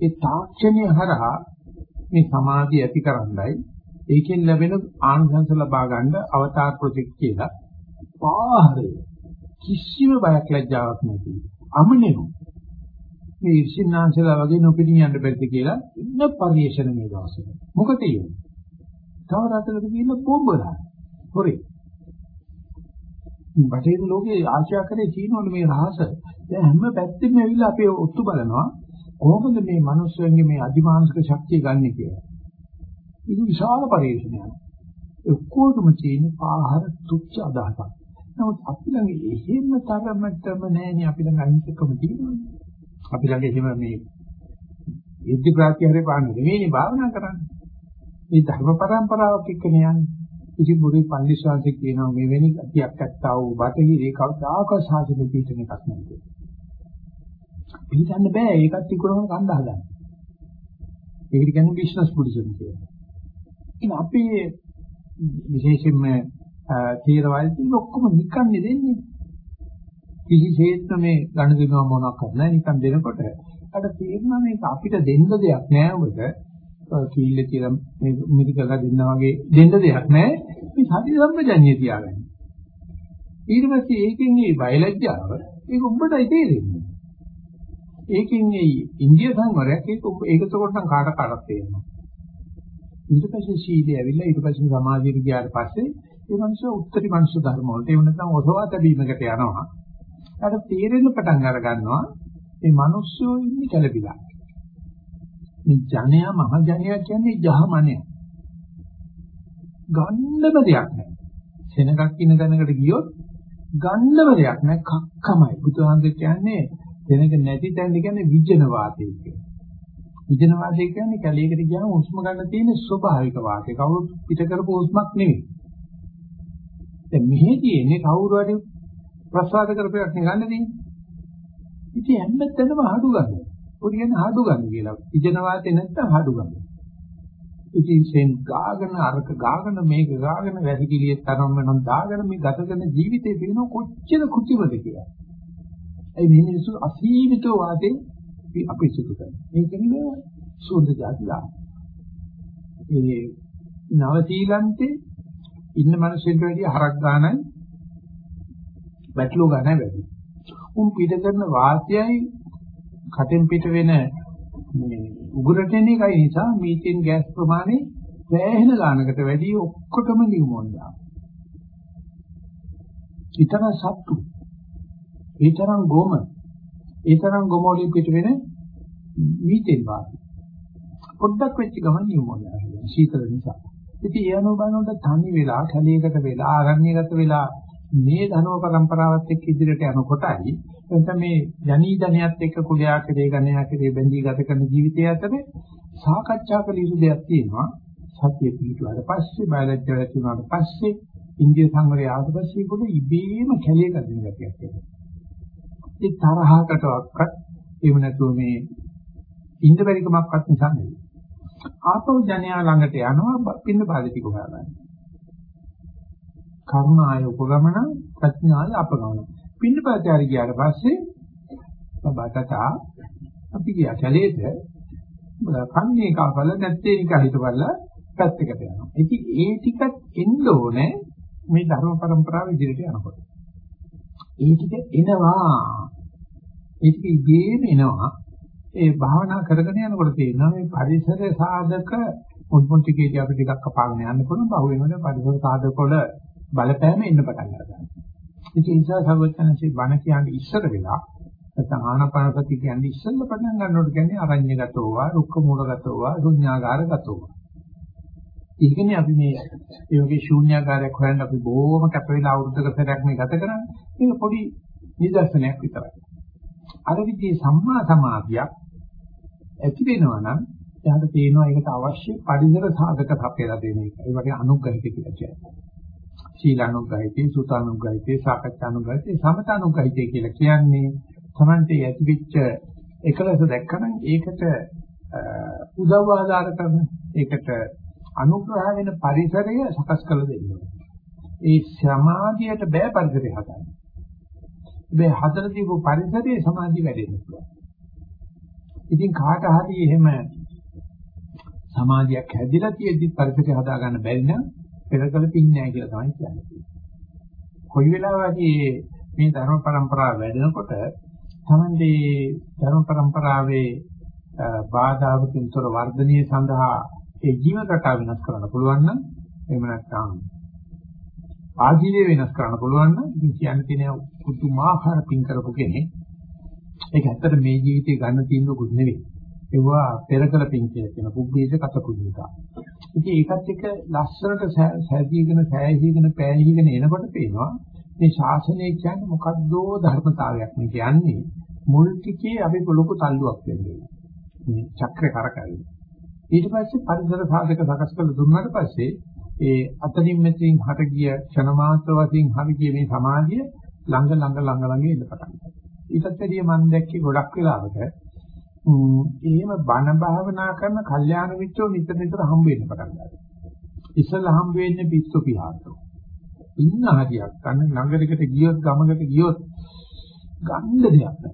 ඒ තාක්ෂණය හරහා මේ සමාධිය ඇතිකරන්නයි ඒකෙන් ලැබෙන ආනිසංස ලබා ගන්න අවතාර ප්‍රොජෙක්ට් කියලා පාහරේ කිසිම බයක් ලැජ්ජාවක් නැති අමනෙහු මේ ඉර්ෂින්නාංශලා වගේ නොපිටින් යන්න බැරිද කියලා ඉන්න පරිේශන මේ දවස්වල. මොකද ඒ? තව රටකට ගිහින් බෝම්බලා. හොරේ. බටහිර ලෝකයේ ආශා කරේ චීනවල මේ රහස. දැන් හැම පැත්තෙම ඇවිල්ලා අපි ඔත්තු බලනවා කොහොමද මේ මිනිස්සුන්ගේ මේ අධිමානසික ශක්තිය ගන්න කියලා. ඒක විශාල පරිශ්‍රණයක්. ඔක්කොටම තියෙන පාහර තුච්ච අදහසක්. නමුත් අපි ළඟ එහෙම තරමටම නැහැනේ අපි ළඟ අහිංසකම තියෙනවා. අපි ළඟ එහෙම මේ ඉද්ධි ප්‍රාත්‍යහරේ පාන්නේ නෙවෙයිනේ භාවනා කරන්නේ. මේ ධර්ම પરම්පරාවක් එක්කනේ යන්නේ. ඉතින් බුදුන් පන්දිස්වාංශ කියනවා මෙවැනි ගතියක් ඇත්තා වූ බටහිරේ කවදාකවත් සාසනෙ පිටින් එකක් නැහැ කියලා. පිටින්න බෑ ඒකත් ඉක්කොලම කණ්ඩා හදන්න. ඒකට කියන්නේ බිස්නස් බුද්දිසම් කියලා. ඉතින් අපි විශේෂයෙන්ම තීරවාදී ඔක්කොම නිකන්නේ දෙන්නේ. කිසිසේත්ම මේ ගණ දෙනවා මොනවක් කරන්නේ නිකන් දෙනකොට අර තේරෙනවා මේක අපිට දෙන්න දෙයක් නෑ ඔබට කීල්ල කියලා මේ මිදි කරලා දෙන්නා වගේ දෙන්න දෙයක් නෑ මේ සති සම්පජඤ්ඤය තියාගන්න. ඊට පස්සේ ඒකෙන් මේ බයලජ්ජාව ඒක උඹටයි තේරෙන්නේ. ඒකෙන් මේ ඉන්දිය සංවරයක් ඒක ඒකත කොටනම් කාට කාටත් තේරෙනවා. ඊට පස්සේ සීලය ඇවිල්ලා ඊට පස්සේ සමාධියට ගියාට පස්සේ ඒ මනුස්සය උත්තරී මනුස්ස ධර්ම වලට එහෙම නැත්නම් ඔසවා තැබීමකට යනවා. අර තේරෙන්න පටන් අර ගන්නවා මේ මිනිස්සු ඉන්නේ කැළපිලා. මේ ජනයා මහ ජනයා කියන්නේ ජහමනය. ගන්නම දෙයක් නැහැ. සෙනගක් ඉන්න තැනකට ගියොත් ගන්නම දෙයක් නැහැ කක්කමයි. බුදුහාමුදුර කියන්නේ සෙනග නැති තැන කියන්නේ විජන වාතය කියලා. විජන වාතය කියන්නේ කැලේකට ගියාම හුස්ම ගන්න තියෙන ස්වභාවික වාතය. කවුරු පිට කරපු හුස්මක් නෙවෙයි. දැන් මෙහි තියෙන්නේ කවුරු හරි ප්‍රසවාස කරපයක් නේ ගන්න තියෙන්නේ. ඉතින් හැමතැනම හඩු ගන්න. ඔය කියන්නේ හඩු ගන්න කියලා. ඉජන වාතේ නැත්තම් හඩු ගන්න. ඉතින් සෙන් ගාගෙන අරක ගාගෙන මේක ගාගෙන වැසිකිළියේ තරම් වෙනම් දාගෙන මේ ගත කරන ජීවිතේ පිළින කොච්චර කුචිමද කියලා. ඒ මිනිස්සු අසීමිත වාතේ අපි සුදු කරනවා. මේ කියන්නේ සුද්ධ જાතිලා. ඒ නව ශ්‍රීලන්තේ ඉන්න මිනිස්සුන්ට වැඩිය හරක් ගන්නයි වැටලෝ ගන්නයි වැඩි. උන් පිට කරන වාතයයි කටෙන් පිට වෙන මේ උගුරට එන එකයි නිසා මීතේන් ගෑස් ප්‍රමාණය වැහෙන ගානකට වැඩි ඔක්කොටම නියමොන්දා. ඊතර සත්තු. ඊතරම් ගොම. ඊතරම් ගොම වලින් පිට වෙන මීතේන් වාතය. පොඩ්ඩක් වෙච්ච ගමන් නියමොන්දා. සීතල නිසා. ඉතින් ඒ අනුව බලනකොට තනි වෙලා, කැලේකට වෙලා, ආරණ්‍යගත වෙලා මේ ධනව પરම්පරාවත් එක්ක ඉදිරියට යනකොටයි එතන මේ ජනී ධනයත් එක්ක කුලයා කෙරේ ගණයා කෙරේ බැඳී ගත කරන ජීවිතය අතර සාකච්ඡා කළ යුතු දෙයක් තියෙනවා. සත්‍ය පිළිතුරට පස්සේ බයලජ්‍ය වෙච්ච උනාට පස්සේ ඉන්දිය සංවරය ආවට පස්සේ කොට ඉබේම කැලේ ගතින ගතියක් එනවා. ඒ තරහකටවත් එහෙම නැතුව මේ ඉන්න බැරි කමක්වත් නිසා නෙවෙයි. ආපහු ජනයා ළඟට යනවා පින්න බාධිතික හොයාගන්න. කරුණාය උපගමන ප්‍රඥාය අපගමන. පින්න පාචාරි ගියාට පස්සේ බබටතා අපි ගියා කැලේට කන්නේ කාපල නැත්තේ නික හිටවල පැත්තකට යනවා. ඉතින් ඒ ටිකත් එන්න ඕනේ මේ ධර්ම પરම්පරාව ඉදිරියට යනකොට. ඒ ටික එනවා. ඒ ටික ඉබේම එනවා. ඒ භාවනා කරගෙන යනකොට තේරෙනවා මේ පරිසර සාධක මුල්මුල් ටිකේදී අපි ටිකක් කපාගෙන යන්න පුළුවන් බහුව වෙනකොට පරිසර සාධක වල බලපෑම එන්න පටන් ගන්නවා. ඉතින් ඒ නිසා සර්වඥාන්සේ බණ කියන්නේ ඉස්සර වෙලා නැත්නම් ආනාපානසති කියන්නේ ඉස්සෙල්ල පටන් ගන්නකොට කියන්නේ අරඤ්‍යගතෝවා, රුක්ක මූලගතෝවා, ශුන්‍යාගාරගතෝවා. ඒකනේ අපි මේ ඒ වගේ ශූන්‍යාකාරයක් හොයන්න අපි බොහොම කැප වෙලා අවුරුද්දක සැරයක් මේ ගත කරන්නේ. මේක පොඩි නිදර්ශනයක් විතරයි. අර විදිහේ සම්මා සමාධියක් ඇති වෙනවා නම් එයාට තේරෙනවා ඒකට අවශ්‍ය පරිසර සාධක සපයලා දෙන එක. ඒ වගේ අනුග්‍රහිත කියලා කියන්නේ. සීලානුග්‍රහිතේ, සුතානුග්‍රහිතේ, සාකච්ඡානුග්‍රහිතේ, සමතානුග්‍රහිතේ කියලා කියන්නේ තමන්ට ඇතිවෙච්ච එකලස දැක්කම ඒකට උදව් ආධාර කරන ඒකට අනුග්‍රහ වෙන පරිසරය සකස් කළ දෙන්න. ඒ සමාධියට බෑ පරිසරය හදන්න. මේ හතර දීපු පරිසරයේ සමාධිය වැඩෙන්න පුළුවන්. ඉතින් කාට හරි එහෙම සමාධියක් හැදිලා තියෙද්දි පරිසරය හදාගන්න බැරි නම් පෙරකල පින් නැහැ කියලා තමයි කියන්නේ. කොයි වෙලාවකදී මේ ධර්ම પરම්පරාව වැඩෙනකොට තමයි ධර්ම પરම්පරාවේ බාධාවකින් තොර වර්ධනය සඳහා ඒ ජීව රටාව වෙනස් කරන්න පුළුවන් නම් එහෙම නැත්නම් ආජීවය වෙනස් කරන්න පුළුවන් නම් ඉතින් කියන්නේ තියෙන කුතුමාකාර පින් කරපු කෙනෙක්. ඒක ඇත්තට මේ ජීවිතේ ගන්න තියෙන කුදු නෙවෙයි. ඒවා පෙරකල පින් කියලා කියන පුබ්බේස කත කුජිතා ඉතින් ඒකත් එක්ක ලස්සනට සෑදීගෙන සෑහීගෙන පෑහීගෙන එනකොට පේනවා මේ ශාසනය කියන්නේ මොකද්දෝ ධර්මතාවයක් මේ කියන්නේ මුල් ටිකේ අපි ලොකු තල්ලුවක් වෙන්නේ. මේ චක්‍රේ කරකැවෙන. ඊට පස්සේ පරිසර සාධක සකස් කරලා දුන්නාට පස්සේ ඒ අතනින් මෙතනින් හට ගිය ක්ෂණ මාත්‍ර වශයෙන් හරි ගිය මේ සමාධිය ළඟ ළඟ ළඟ ළඟ ඉන්න පටන් ගන්නවා. ඊටත් වැඩිය මම දැක්කේ ගොඩක් වෙලාවට එහෙම බණ භාවනා කරන කල්යාණ මිත්‍රෝ නිතර නිතර හම්බ වෙන්න පටන් ගන්නවා. ඉස්සෙල්ලා හම්බ වෙන්නේ පිස්සු පියාසෝ. ඉන්න හරියක් ගන්න නගරයකට ගියොත් ගමකට ගියොත් ගන්න දෙයක් නැහැ.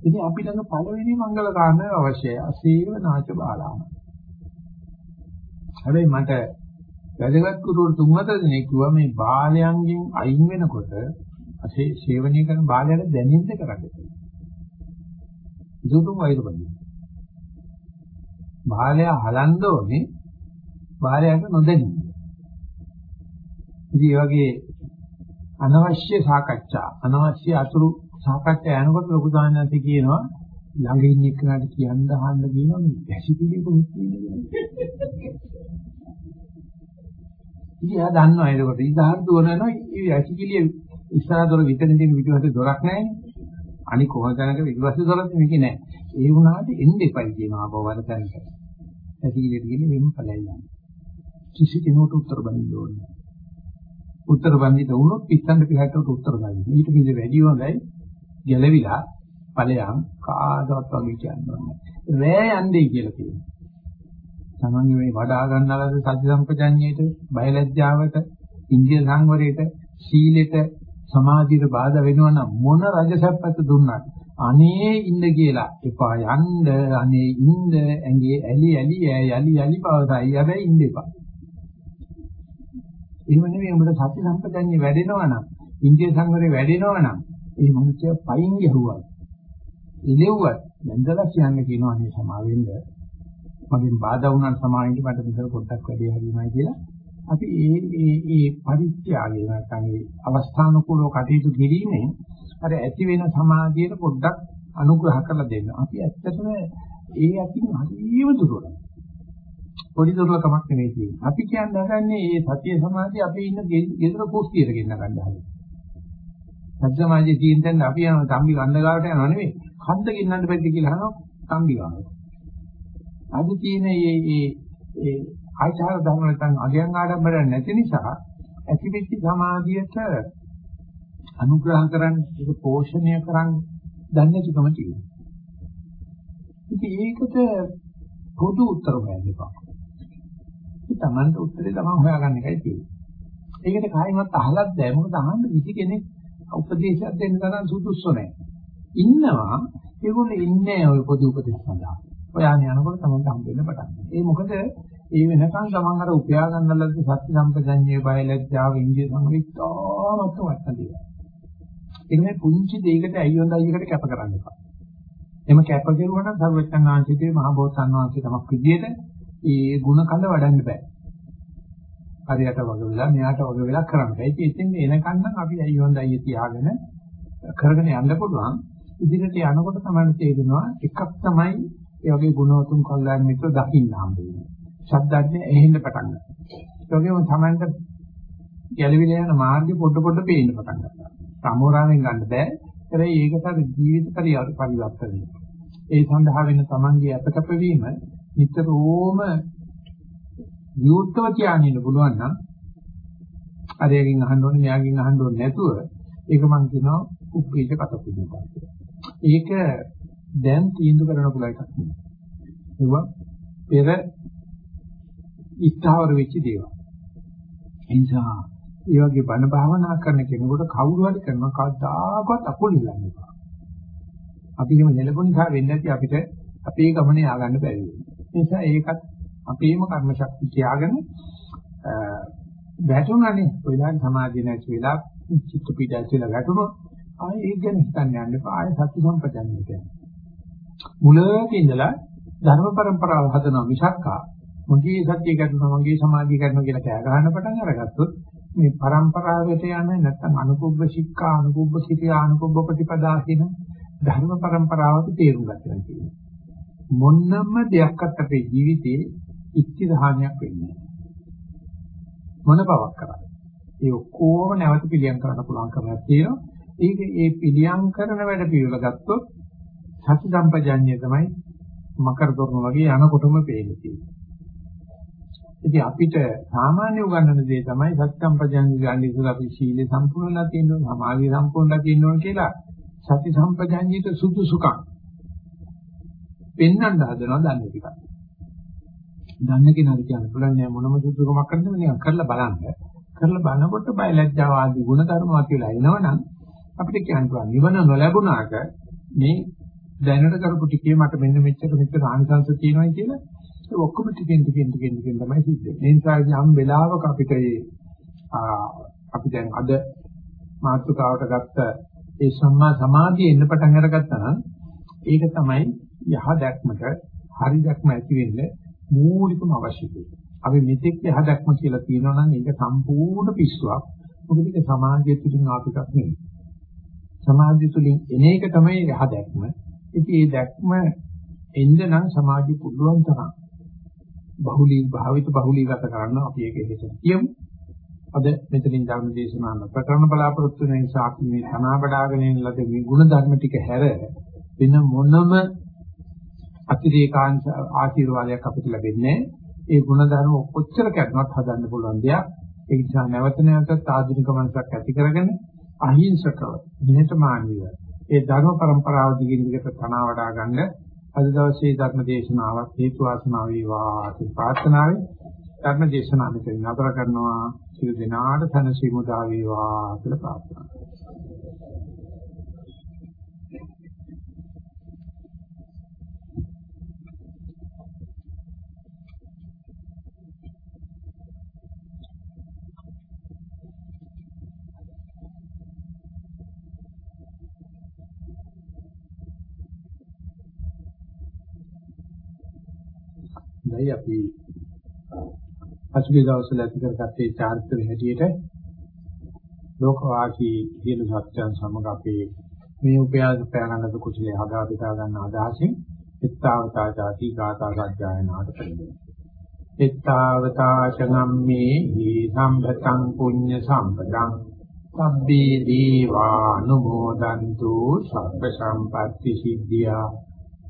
ඉතින් අපි ළඟ පළවෙනි මංගල කාරණය අවශ්‍යයි. අසීව නාච බාලාම. හැබැයි මට වැදගත් කුරුවරු තුන් හතර දෙනෙක් කිව්වා මේ බාලයන්ගෙන් අයින් වෙනකොට අසේ සේවනය කරන බාලයට දැනෙන්න කරන්නේ. දුතුම් වෛරපදි. බාලයා හලන්න ඕනේ බාලයාට නොදැනීම. ඉතින් ඒ වගේ අනවශ්‍ය සාකච්ඡා අනවශ්‍ය අතුරු සාකච්ඡා යනකොට ලොකු දානන්ති කියනවා ළඟ ඉන්න එක්කනට කියන්න අහන්න කියනවා මේ ඇසිපිලි කොහොමද කියන්නේ. ඉතින් එයා දන්නවා ඒකට ඉදහර දුවනවා ඒ ඇසිපිලිය ඉස්සරහ දොර විතරින් තියෙන විදිහට දොරක් නැහැ. අනික කොහොමද දැනක විශ්වාසය දොරක් මේකේ නැහැ. ඒ වුණාට එන්න එපයි කියනවා බවවල තැනට. ඇසිපිලියට කියන්නේ මෙන්න ඵලයන්. කිසි කෙනෙකුට උත්තර බඳින්න ඕනේ. උත්තර බඳින්න වුණොත් පිටන්න පිටට උත්තර ගන්න. ඊට කිසි වැඩි හොඳයි ගැලවිලා ඵලයන් කාදවත් වගේ කියන්නේ. රෑ යන්නේ කියලා කියනවා. තමන්ගේ මේ වඩා ගන්නලද සති සම්පජඤ්ඤයට, බයලජ්ජාවට, ඉන්දිය සංවරයට, සීලෙට, සමාධියට බාධා වෙනවා නම් මොන රජසප්පත දුන්නත් අනේ ඉන්න කියලා. එපා යන්න අනේ ඉන්න ඇඟේ ඇලි ඇලි යලි යලි පවතයි හැබැයි ඉන්න එපා. එහෙම නෙවෙයි උඹට සති සම්පජඤ්ඤය වැඩෙනවා නම් ඉන්දිය සංවරය වැඩෙනවා නම් ඒ මිනිස්සු පයින් ගහුවා. ඉලෙව්වත් නැන්දලා කියන්න කියනවා අනේ සමාවෙන්න මගෙන් බාධා වුණාට සමාවෙන්න මට විතර පොඩ්ඩක් වැඩි හරියමයි කියලා අපි ඒ ඒ ඒ පරිත්‍යාගය නැත්නම් ඒ අවස්ථානුකූලව කටයුතු කිරීමෙන් අර ඇති වෙන සමාධියට පොඩ්ඩක් අනුග්‍රහ කරලා දෙන්න. අපි ඇත්තටම ඒ අතින් හරියම දුරයි. පොඩි දුර්ලකමක් නෙවෙයි කියන්නේ. අපි කියන්නේ හදන්නේ මේ සතිය සමාධිය අපි ඉන්න ගෙදර කුස්තියට ගෙන්න ගන්න හදන්නේ. සත්‍ය සමාධිය තියෙන තැන අපි යන තම්බි ගන්න ගාවට යනවා නෙවෙයි. කන්ද ගෙන්නන්න බැද්ද කියලා අහනවා තම්බි ගාවට. අද තියෙන මේ මේ ඒ ආචාර ධර්ම නැත්නම් අගයන් ආඩම්බර නැති නිසා ඇතිවෙච්ච සමාධියට අනුග්‍රහ කරන්න ඒක පෝෂණය කරන්න දන්නේ කිකම තියෙනවා. ඉතින් ඒකට පොදු උත්තර හොයන්න එපා. ඒ Tamanට උත්තරේ තමයි හොයාගන්න එකයි තියෙන්නේ. ඒකට කායිමත් අහලත් දැයි මොකද අහන්න කිසි කෙනෙක් උපදේශයක් දෙන්න තරම් සුදුසු නැහැ. ඉන්නවා ඒගොල්ලෝ ඉන්නේ ඔය පොදු උපදේශ සඳහා. ඔයානේ යනකොට තමයි හම්බ වෙන්න පටන් ගන්න. ඒ මොකද ඒ වෙනකන් තමන් අර උපයා ගන්න ලද්ද සත්‍ය සම්පජඤ්ඤය බය ලැජ්ජාව ඉන්දිය සම්මිතාමත් වටනදී. ඒක මේ පුංචි දෙයකට ඇයි හොඳයි එකට කැප කරන්න එපා. එම කැප කරුවා නම් සර්වඥාන් වහන්සේගේ මහ බෝසත්න් වහන්සේ තමක් විදියට ඒ ಗುಣ කඳ වඩන්න බෑ. හරියට වගේ වෙලා මෙයාට වගේ වෙලා කරන්න බෑ. ඉතින් එනකන් නම් අපි ඇයි හොඳයි තියාගෙන කරගෙන යන්න පුළුවන්. ඉදිරියට යනකොට තමයි තේරෙනවා එකක් තමයි ඒ වගේ ගුණවතුන් කල්ලාන් මිත්‍ර දකින්න හම්බ වෙන්නේ. ශබ්දඥ එහෙන්න පටන් ගන්නවා. ඒ වගේම තමන්ට ගැළවිලා යන මාර්ගෙ පොඩ පොඩ පේන්න පටන් ගන්නවා. සමෝරාවෙන් ගන්න බෑ. ඒකයි ඒකට ජීවිත පරිවර්තනය. ඒ සඳහා වෙන තමන්ගේ අපතප වීම නිතරම විවුර්තව කියන්න පුළුවන් නම් අරයකින් අහන්න ඕනේ මෙයාකින් අහන්න ඕනේ නැතුව ඒක මම කියනවා උපේජ කතපුදුපා කියලා. ඒක දැන් තීන්දුව කරන්න පුළුවන් එකක් නෙවෙයි. ඒවා පෙර ඉස්තාවර වෙච්ච දේවල්. ඒ නිසා ඒ වගේ බණ භාවනා කරන කෙනෙකුට කවුරු හරි කරනවා කවදාකවත් අකුල් ඉල්ලන්න එපා. අපි එහෙම නෙලපොන් නිසා වෙන්නේ නැති අපිට අපේ ගමනේ ආගන්න බැරි වෙනවා. ඒ නිසා ඒකත් අපේම කර්ම ශක්තිය තියාගෙන වැටුණානේ ඔයලාන් සමාධිය නැති වෙලා චිත්ත පීඩා කියලා වැටුණොත් ආයේ ඒක ගැන හිතන්න යන්න එපා. ආයේ සත්‍ය සම්පජන්ණය කියන්නේ. මුලක ඉඳලා ධර්ම પરම්පරාව හදනවා මිසක්කා මගේ සත්‍ය කරනවා මගේ සමාධිය කරනවා කියලා කෑ ගහන්න පටන් අරගත්තොත් මේ પરම්පරාවට යන නැත්නම් අනුකූප ශික්ෂා අනුකූප සිටියා අනුකූප ප්‍රතිපදා කියන ධර්ම પરම්පරාවට තේරුම් ගන්න තියෙනවා. මොන්නම දෙයක්වත් අපේ ජීවිතේ ඉච්ඡිදහානියක් වෙන්නේ මොන බවක් කරන්නේ. ඒ ඔක්කොම නැවත පිළියම් කරන්න පුළුවන් කමක් තියෙනවා. ඒක ඒ පිළියම් කරන වැඩ පිළිවෙල ගත්තොත් සති සම්පජාඤ්ඤය තමයි මකර දොරන වගේ යනකොටම පේන්නේ. ඉතින් අපිට සාමාන්‍ය උගන්වන දේ තමයි සත්‍යම්පජාන ගන්න ඉස්සලා අපි සීලය සම්පූර්ණලා තියෙනවා සමාධිය සම්පූර්ණලා තියෙනවා කියලා සති සම්පජාන්විත සුදුසුකම් පෙන්වන්න හදනවා දන්නේ ටිකක්. දන්න කෙනාට කියන්න පුළුවන් නෑ මොනම සුදුසුකමක් කරන්නද නිකන් කරලා බලන්න. කරලා බලනකොට බය ලැජ්ජාව ආදී ගුණ ධර්ම කියලා එනවනම් අපිට කියන්න පුළුවන් නිවන නොලැබුණාට මේ දැනට කරපු ටිකේ මට මෙන්න මෙච්චර මෙච්චර ආනිසංස තියෙනවා කියලා ඒ ඔක්කොම ටිකෙන් ටිකෙන් ටිකෙන් ටිකෙන් තමයි සිද්ධ වෙන්නේ. ඒ නිසා යම් වෙලාවක අපිට ඒ අපි දැන් අද මාතෘකාවට ගත්ත ඒ සම්මා සමාධිය එන්න පටන් අරගත්තා නම් ඒක තමයි යහ දැක්මට හරි දැක්ම ඇති වෙන්න මූලිකම අවශ්‍ය දේ. අපි මෙතෙක් යහ දැක්ම කියලා කියනවා නම් ඒක සම්පූර්ණ පිස්සුවක්. මොකද ඒක සමාජය තුලින් ආපු එකක් නෙවෙයි. සමාජය තුලින් එන එක තමයි යහ දැක්ම. ඉතින් මේ දැක්ම එන්න නම් සමාජය පුළුවන් තරම් බහුලී භාවිත බහුලීගත කරන්න අපි ඒක හේතුව කියමු. අද මෙතනින් ධර්ම දේශනාව ප්‍රකරණ බලාපොරොත්තු වෙන නිසා අපි මේ සනා බඩාගෙන ඉන්න ලද මේ ගුණ ධර්ම ටික හැර වෙන මොනම අතිරේකාංශ ආශිර්වාදයක් අපිට ලැබෙන්නේ ඒ ගුණ ධර්ම කොච්චර කැඩනවත් හදන්න පුළුවන් දෙයක්. ඒ නිසා නැවත නැවතත් ආධුනික මනසක් ඇති කරගෙන අහිංසකව නිහතමානීව ඒ ධර්ම પરම්පරාව දිගින් දිගට තනවා වඩා ගන්න අද දවසේ ධර්ම දේශනාවත් හේතු වාසනා වේවා කියන ප්‍රාර්ථනාවෙන් ධර්ම දේශනාව මෙතන නතර කරනවා. සියලු දෙනාට සනසීමු දා වේවා කියලා ප්‍රාර්ථනා හොඳයි අපි පසුගිය දවස්වල ඇති කරගත්තේ චාරිත්‍ර හැටියට ලෝකවාසී සියලු සත්‍යයන් සමග අපේ මේ උපයාස ප්‍රයනනද කුසලයේ හදා පිටා ගන්න අදහසින් එත්තාවතා ජාති ගාථා සජ්ජායනාට පිළිදෙන. එත්තාවතා චගම්මේ හි සම්භතං පුඤ්ඤ සම්පදං සබ්බේ දීවානුමෝදන්තු සබ්බ සම්පත්‍ති සිද්ධියා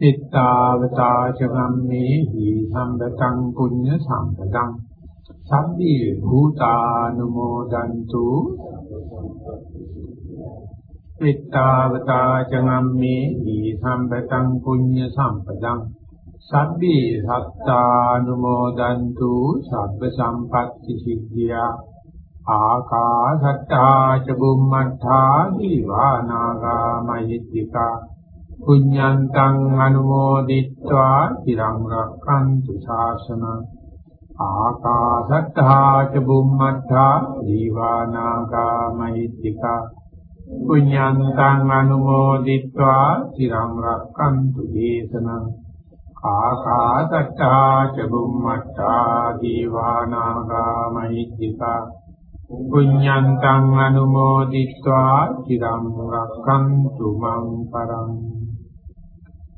එත්තාවතාච ගම්මේ හි සම්බතං පුඤ්ඤ සම්පදං සබ්බේ භූතානුමෝදන්තු එත්තාවතාච ගම්මේ හි සම්බතං පුඤ්ඤ සම්පදං සබ්බේ සත්තානුමෝදන්තු සබ්බ සම්පත්‍ති සිද්ධියා ආකාශත්තා ච බුම්මත්තා දීවානාගා මහිත්‍තිකා පුඤ්ඤන්තං අනුමෝදිත්වා চিරං රක්ඛන්තු ශාසනං. ආකාශත්තා ච බුම්මත්තා දීවානාගා මහිත්‍තිකා පුඤ්ඤන්තං අනුමෝදිත්වා চিරං රක්ඛන්තු දේශනං. ආකාශත්තා ච බුම්මත්තා දීවානාගා මහිත්‍තිකා පුඤ්ඤන්තං අනුමෝදිත්වා চিරං රක්ඛන්තු මං පරං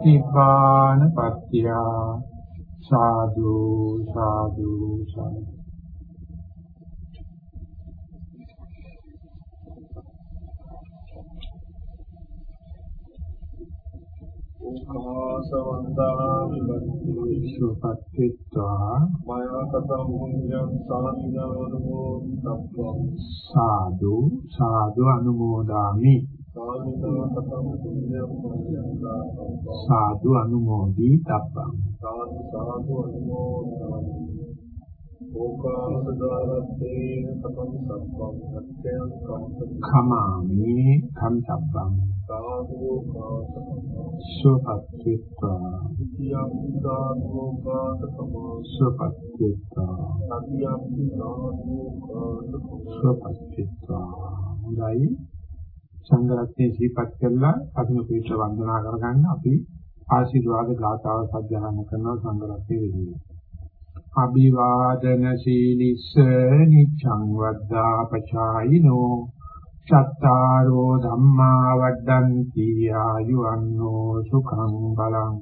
නිපාන පත්‍ය සාදු සාදු සාදු ආසවන්තාමි විශ්වපත්ත්වා මයා කතං පුඤ්ඤං සාමිනානමෝ සම්ප්‍රම් සාදු සාදු අනුමෝදාමි සාදු අනුමෝදි තබ්බං සාදු සාදු අනුමෝදාමි ඕකාසදාරත්තේ සතං සබ්බං සත්‍යං කම්පති khමාමි කම්තබ්බං සාධෝ කාසකමෝ සුපත්ත්වා සියම් සාධෝ කාසකමෝ සුපත්ත්වා සතියම් සාධෝ කාසකමෝ සුපත්ත්වා හොඳයි සංඝරත්නයේ සිහිපත් කරලා අතුම පිට වන්දනා කරගන්න අපි ආශිර්වාද ගාථාව සජ්ජහාන කරනවා සංඝරත්නයේ වෙනුවෙන් අභිවාදන සීලිස්ස නිච්ඡං වද්දා පචායිනෝ චත්තාරෝ ධම්මා වඩ්ඩಂತಿ ආයුවන්නෝ සුඛං බලං.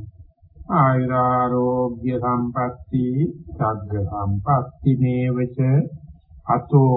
ආයුරාෝග්‍ය සම්පatti සග්ග සම්පatti මේවච අතෝ